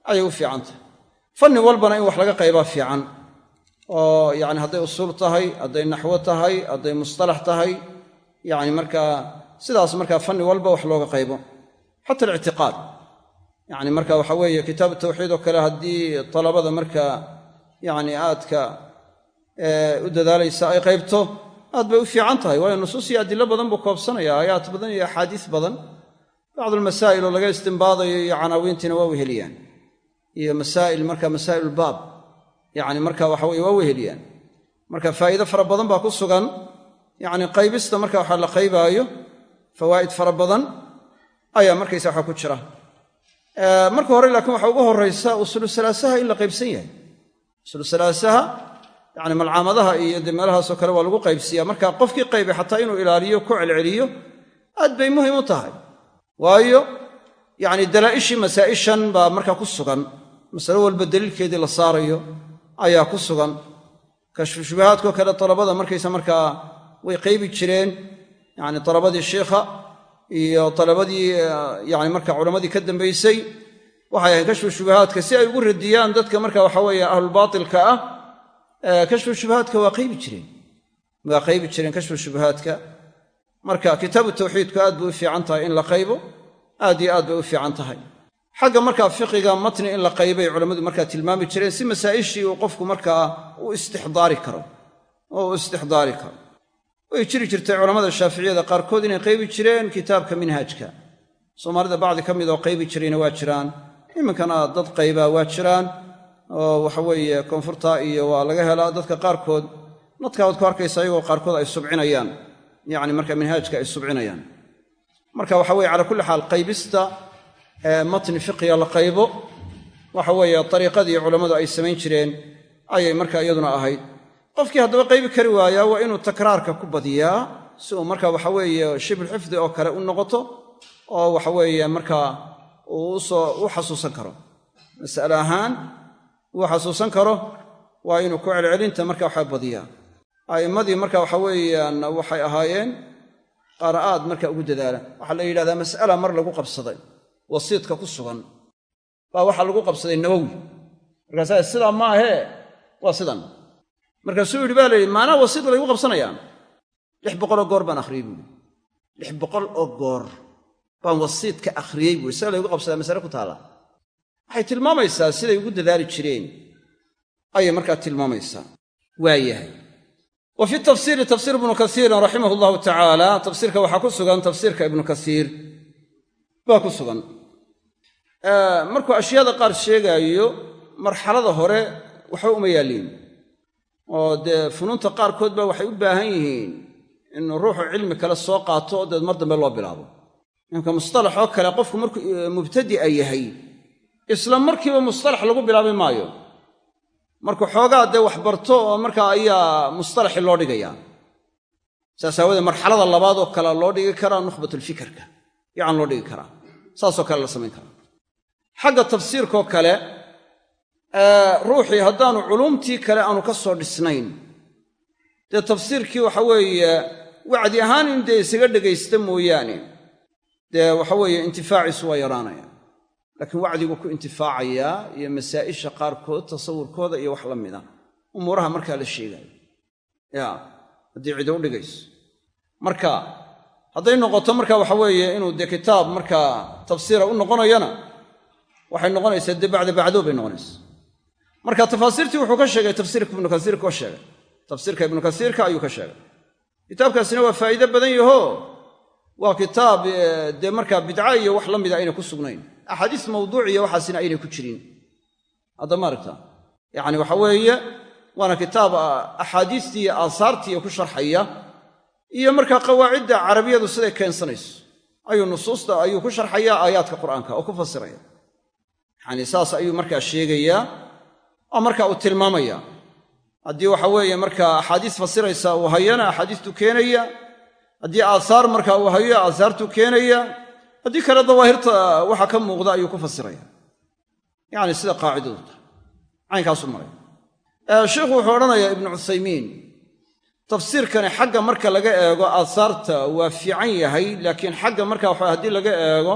ayay u fiicantah fanni walbana in wax laga qaybaa fiican. Oo yani hadday usuul tahay hadday naxwo tahay hadday mustalax tahay yani markaa sidaas markaa fanni walba wax looga qaybo. Xata alictiqaad yani marka waxa weeye kitaabu tawxiid oo kale haddii talabada markaa yani aadka u dadaalaysa ay qaybto aad bay u fiican tahay. Waayo nusuus iyo adilo badan buu koobsanaya aayaat badan iyo axaadiis badan. Bacdulmasaa'il oo laga istimbaadayo iyo canaawiintiina waa weheliyaan. Iyo masaa'il marka masaa'ilulbaab yacni marka waxa weye waa weheliyaan. Marka faa'iide fara badan baa ku sugan. Yacni qaybista marka waxa la qaybaayo fawaa'id fara badan ayaa markaysa waxa ku jira marka hore laakiin waxa ugu horraysa usulu salaasaha in la qaybsan yahay. Usulu salaasaha yacni malcaamadaha iyo dee meelahaasoo kale waa lagu qaybsiiyaa. Marka qofkii qaybay xataa inuu ilaaliyo ku celceliyo aad bay muhiim u tahay. Waayo yacni dalaa'ishii masaa'ishan baa markaa ku sugan. Masalo walba daliilkeedii la saarayo ayaa ku sugan. Shubahaadkoo kale dalabada markaysa markaa way qaybi jireen. Yacni dalabadii sheikha iyo dalabadii yani marka culammadii ka dambaysay waxay ahayn kashfu shubahaadka. Si ay ugu radiyaan dadka marka waxa weeye ahlulbaatilka ah kashfu shubahaadka waa qaybi jireen. Waa qaybi jireen kashfu shubahaadka. Marka kitaabu tawxiidku aad bay u fiican tahay in la qaybo aad iyo aad bay u fiican tahay. Xagga markaa fiqiga matni in la qaybay culammadu markaa tilmaami jireen si masaa'ishii uu qofku markaa u istixdaari karo. Oo u istixdaari karo way jiri jirtay culammada shaaficiyada qaarkood inay qaybi jireen kitaabka minhaajka. Soomaalida bacdi ka mid oo qaybi jirayna waa jiraan. Iminkana dad qaybaa waa jiraan. Oo waxaweeye koonfurta iyo waa laga helaa dadka qaarkood. Dadka waad ku arkaysa iyagoo qaarkood ay subcinayaan. Yacni marka minhaajka ay subcinayaan. Marka waxa weye calaa kulli xaal qaybista matni fiqiga la qaybo waxa weeye ariiqadii culammadu ay samayn jireen ayay marka iyaduna ahayd qofkii haddaba qaybi kari waayaa waa inuu takraarka ku badiyaa si uu marka waxa weeye shibulxifdi oo kale u noqoto oo waxa weeye markaa u xasuusan karo. Mas'ale ahaan uu xasuusan karo waa inuu ku celcelinta marka waxa badiyaa. A'immadii marka waxa weeyaan waxay ahaayeen qaara'aad marka ugu dadaala waxaa la yidhahdaa mas'ala mar lagu qabsaday wasiidka ku sugan. Baa waxaa lagu qabsaday nawowi. Markaasaa sidaa ma ahee waa sidan markaasuu yidhi baa la yidhi maanaa wasiid laygu qabsanayaan. Lix boqoloo goor baan akhriyey buuhi lix boqol oo goor baan wasiidka akhriyey buuhi sida laygu qabsadaa masale ku taalla waxay tilmaamaysaa siday ugu dadaali jireen. Ayay markaa tilmaamaysaa. Waayahay. Wa fi tafsiiri tafsiir ibnu kasiirin raximah allahu tacaala. Tafsiirka waxaa ku sugan tafsiirka ibnu kasiir. Baa ku sugan. Markuu ashyaada qaar sheegaayo marxalada hore waxba uma yaalliin oo dee funuunta qaarkood ba waxay u baahan yihiin in ruuxu cilmi kale soo qaato deed mar dambe loo bilaabo. Imka mustalaxoo kale qofku markuu mubtadi'a yahay isla markiiba mustalax lagu bilaabi maayo. Markuu xoogaa dee wax barto oo markaa ayaa mustalaxii loo dhigayaa saas aawoodee marxalada labaad oo kale loo dhigi karaa nukhbatulfikerka yacan loo dhigi karaa. Saasoo kale la samayn karaa. Xagga tafsiirkoo kale ruuxii haddaanu culumtii kale aanu ka soo dhisnayn. Dee tafsiirkii waxa weeye wacdi ahaan in dee isaga dhegaysta mooyaane. Dee waxa weeye intifaaciisu waa yaraanaya. Laakiin wacdigu ku intifaacayaa iyo masaa'isha qaarkood tasawurkooda iyo wax la mida. Umuuraha markaa la sheegaayo. Ya haddii cidi u dhigayso. Marka hadday noqoto marka waxa weeye inuu dee kitaab markaa tafsiira u noqonayana waxay noqonaysaa dee bacda bacdoo bay noqonaysa marka tafaasiirtii wuxuu ka sheegay tafsiirka ibnu kasiirka oo sheegay. Tafsiirka ibnu kasiirka ayuu ka sheegay. Kitaabkaasina waa faa'iide badan yaho. Waa kitaab dee markaa bidca iyo wax la mida aynay ku sugnayn. Axaadiis mawduuciya waxaasina aynay ku jirin. Hadda maaragta yacni waxa weeye waana kitaab axaadiistii iyo aasaartii ku sharxaya iyo markaa qawaacidda carabiyadu siday keensanayso. Ayuu nusuusta ayuu ku sharxayaa aayaadka qur'aanka oo ku fasiraya. Yacni saas ayuu markaa sheegayaa oo marka uu tilmaamaya. Haddii waxa weeye markaa axaadiis fasiraysa uu hayana axaadiistuu keenaya. Haddii aasaar marka uu hayo aasaartuu keenaya. Haddii kale dawaahirta waxa ka muuqda ayuu ku fasiraya. Yacni sida qaacidadu tahay. Caynkaasu maray sheikhu wuxuu odhanayaa ibnu cuthaymiin tafsiirkani xagga marka laga eego aasaarta waa fiican yahay laakiin xagga marka waxa haddii laga eego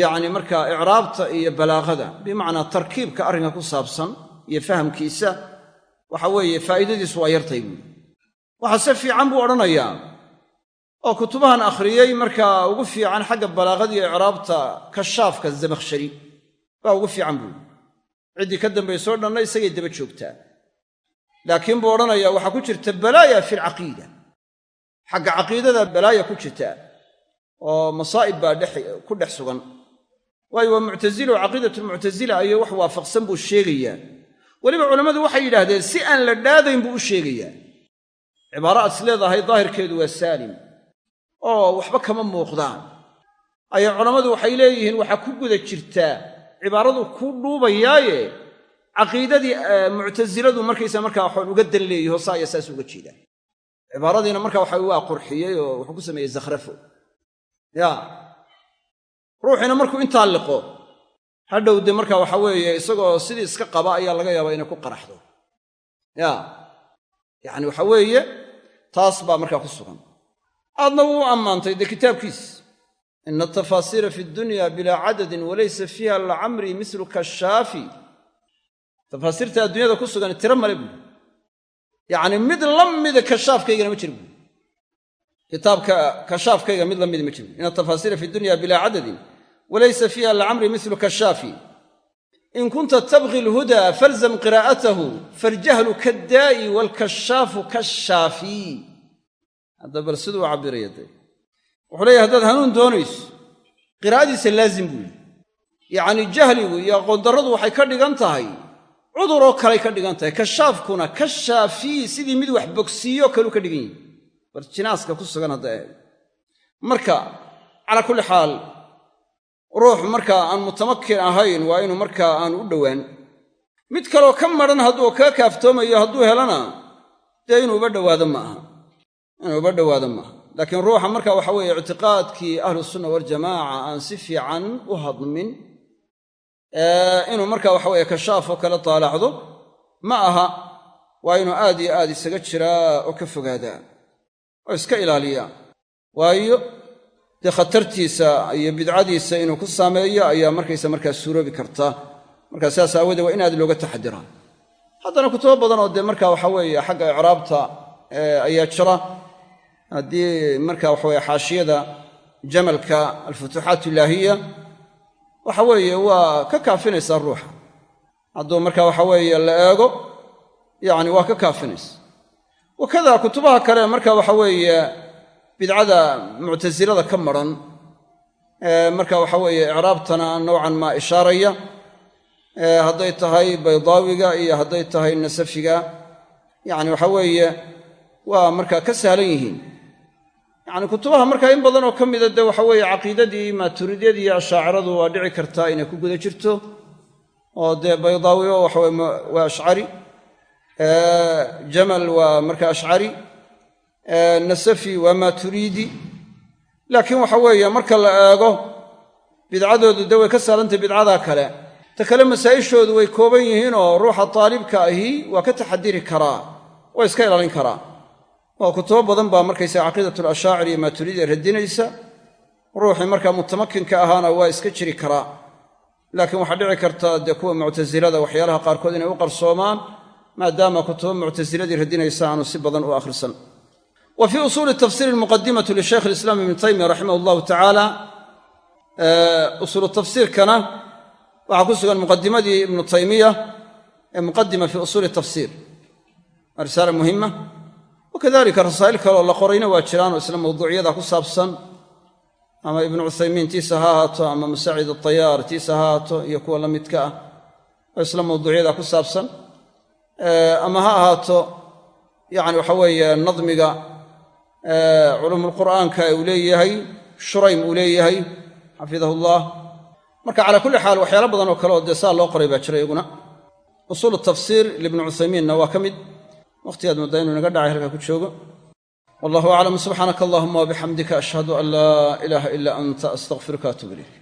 yacni markaa icraabta iyo balaaqada bimacnaa tarkiibka arrinka ku saabsan iyo fahamkiisa waxa weeye faa'iidadiisu waa yartay buuli waxa se fiican buu odhanayaa oo kutubahan akhriyey markaa ugu fiican xagga balaaqada iyo icraabta kashaafka zamakhshari baa ugu fiican buuli ciddii ka dambaysoo dhanna isagay daba joogtaa. Laakiin buu odhanayaa waxaa ku jirta balaaya fi alcaqiida xagga caqiidada balaaya ku jirta oo masaa'ib baa ku dhex sugan waayo waa muctasilo caqiidatulmuctasila ayo wax waafaqsan buu sheegayaa. Weliba culammadu waxay yidhaahdeen si aan la dhaadayn buu u sheegayaa. Cibaaro aad leedahay daahirkeedu waa saalim. Oo waxba kama muuqdaan. Ayaa culammadu waxay leeyihiin waxaa ku guda jirtaa cibaaradu ku dhuubayaaye caqiidadii muctasiladu markaysa markaa waxaan uga dan leeyaho saa iyo saas uga jeedaan cibaaradiina marka waxa waa qurxiyey oo wuxuu ku sameeyey zakhrafo. Ya ruuxiina markuu intaa liqo. Hadhow de marka waxa weeye isagoo sidii iska qaba ayaa laga yaabaa inay ku qaraxdo. Ya yacni waxa weeye taas baa markaa ku sugan. Aadna wuu ammaantay dee kitaabkiis. Ina atafaasiira fi dunya bilaa cadadin walaysa fiiha lacamrii mislu kashaafi. Tafaasiirta adduunyada ku sugan tiro male buuri yacni mid la kashaafkaygana ma jiro buuri kitaabka kashaafkayga mid la midi ma jiro ina atafaasiira fi dunya bilaa cadadin walaysa fiiha lacamri mislu kashaafi. In kunta tabqi alhudaa falzam qiraa'atahu faljahlu kaddaa'i waalkashaafu kashaafi. Hadda bal siduu cabbiraya dee wuxuu leeyahy haddaad hanuun doonayso qiraa'adiisa laazim buu yihi yacni jahligu iyo aqoondarradu waxay ka dhigan tahay cuduroo kaley ka dhigan tahay. Kashaafkuna kashaafii sidii mid wax bogsiiyo kaluu ka dhigan yihi xaal ruux markaa aan mutamakin ahayn waa inuu markaa aan u dhowaan. Mid kaloo ka madhan hadduu kaga kaaftoomayo hadduu helana dee inuu uba dhowaado ma aha. Inuu uba dhowaado maaha laakiin ruuxa marka waxa weeye ictiqaadkii ahlusunna waljamaaca aan si fiican u hadmin inuu marka waxa weeye kashaafoo kala taalacdo ma aha. Waa inuu aad iyo aad isaga jiraa oo ka fogaadaa oo iska ilaaliyaa. Waayo dee khatartiisa iyo bidcadiisa inuu ku saameeyo ayaa markaysa markaa suuroobi karta. Markaa sidaas aawoodee waa in aad looga taxadiraa haddana kutubo badan oo dee marka waxa weeye xagga icraabta ayaa jira. Haddii marka waxaweye xaashiyada jamalka alfutuuxaat ilaahiya waxa weeye waa ka kaafinaysaa ruuxa. Hadduu marka waxa weeye la eego yacni waa ka kaafinaysa. Wakada kutubaha kale marka waxa weeye bidcada muctasilada ka maran marka waxa weeye icraabtana nowcan maa ishaaraya hadday tahay baydaawiga iyo hadday tahay nasafiga yacni waxa weeye waa markaa ka sahlan yihiin. Yacni kutubaha markaa in badan oo ka mida dee waxa weeye caqiidadii maaturidyadii iyo ashaaciradu waa dhici kartaa inay ku guda jirto oo dee baydaawi oo waxaweye waa ashcari jamal waa marka ashcari nasafi waa maaturiidi laakiin waxa weeye marka la eego bidcadoodu dee way ka sahlantay bidcadaa kale. Ta kale masaa'ishoodu way kooban yihiin oo ruuxa taalibka ahi waa ka taxadiri karaa waa iska ilaalin karaa. Oo kutubo badan baa markaysaga caqiidatul ashaacir iyo maaturiidi radinaysa ruuxii markaa mutamakinka ahaana waa iska jiri karaa. Laakiin waxaa dhici karta dee kuwa muctasilada waxyaalaha qaarkood inay u qarsoomaan maadaama kutubo muctasiladii radinaysa aanu si badan u akhrisan wa fii usuuli tafsiiri muqadimatu lishaykh alislaam ibni taymiya raximah allahu tacaala usuulu tafsiirkana waxaa ku sugan muqadimadii ibnu taymiya ee muqadima fii usuuli tafsiir waa risaala muhima wakadalika rasaa'il kaleoo la qorayna waa jiraan oo isla mawduucyada ku saabsan. Ama ibnu cuthaymiin tiisa ha ahaato ama musaacid atayaar tiisa ha ahaato iyo kuwa la midka ah oo culuumulqur'aanka uu leeyahay shuraym uu leeyahay xafidahu llah marka calaa kulli xaal waxyaalo badan oo kale oo dee loo qoray baa jira iyaguna. Usuulu tafsiir libni cuthaymiinna waa ka mid. Wakhtigaad muddaa inuu naga dhacay halkaa ku joogo. Wallahu aclam subxaanaka allahuma wabixamdika ashhadu an laa ilaaha ila anta astaqfiruka atub ilayk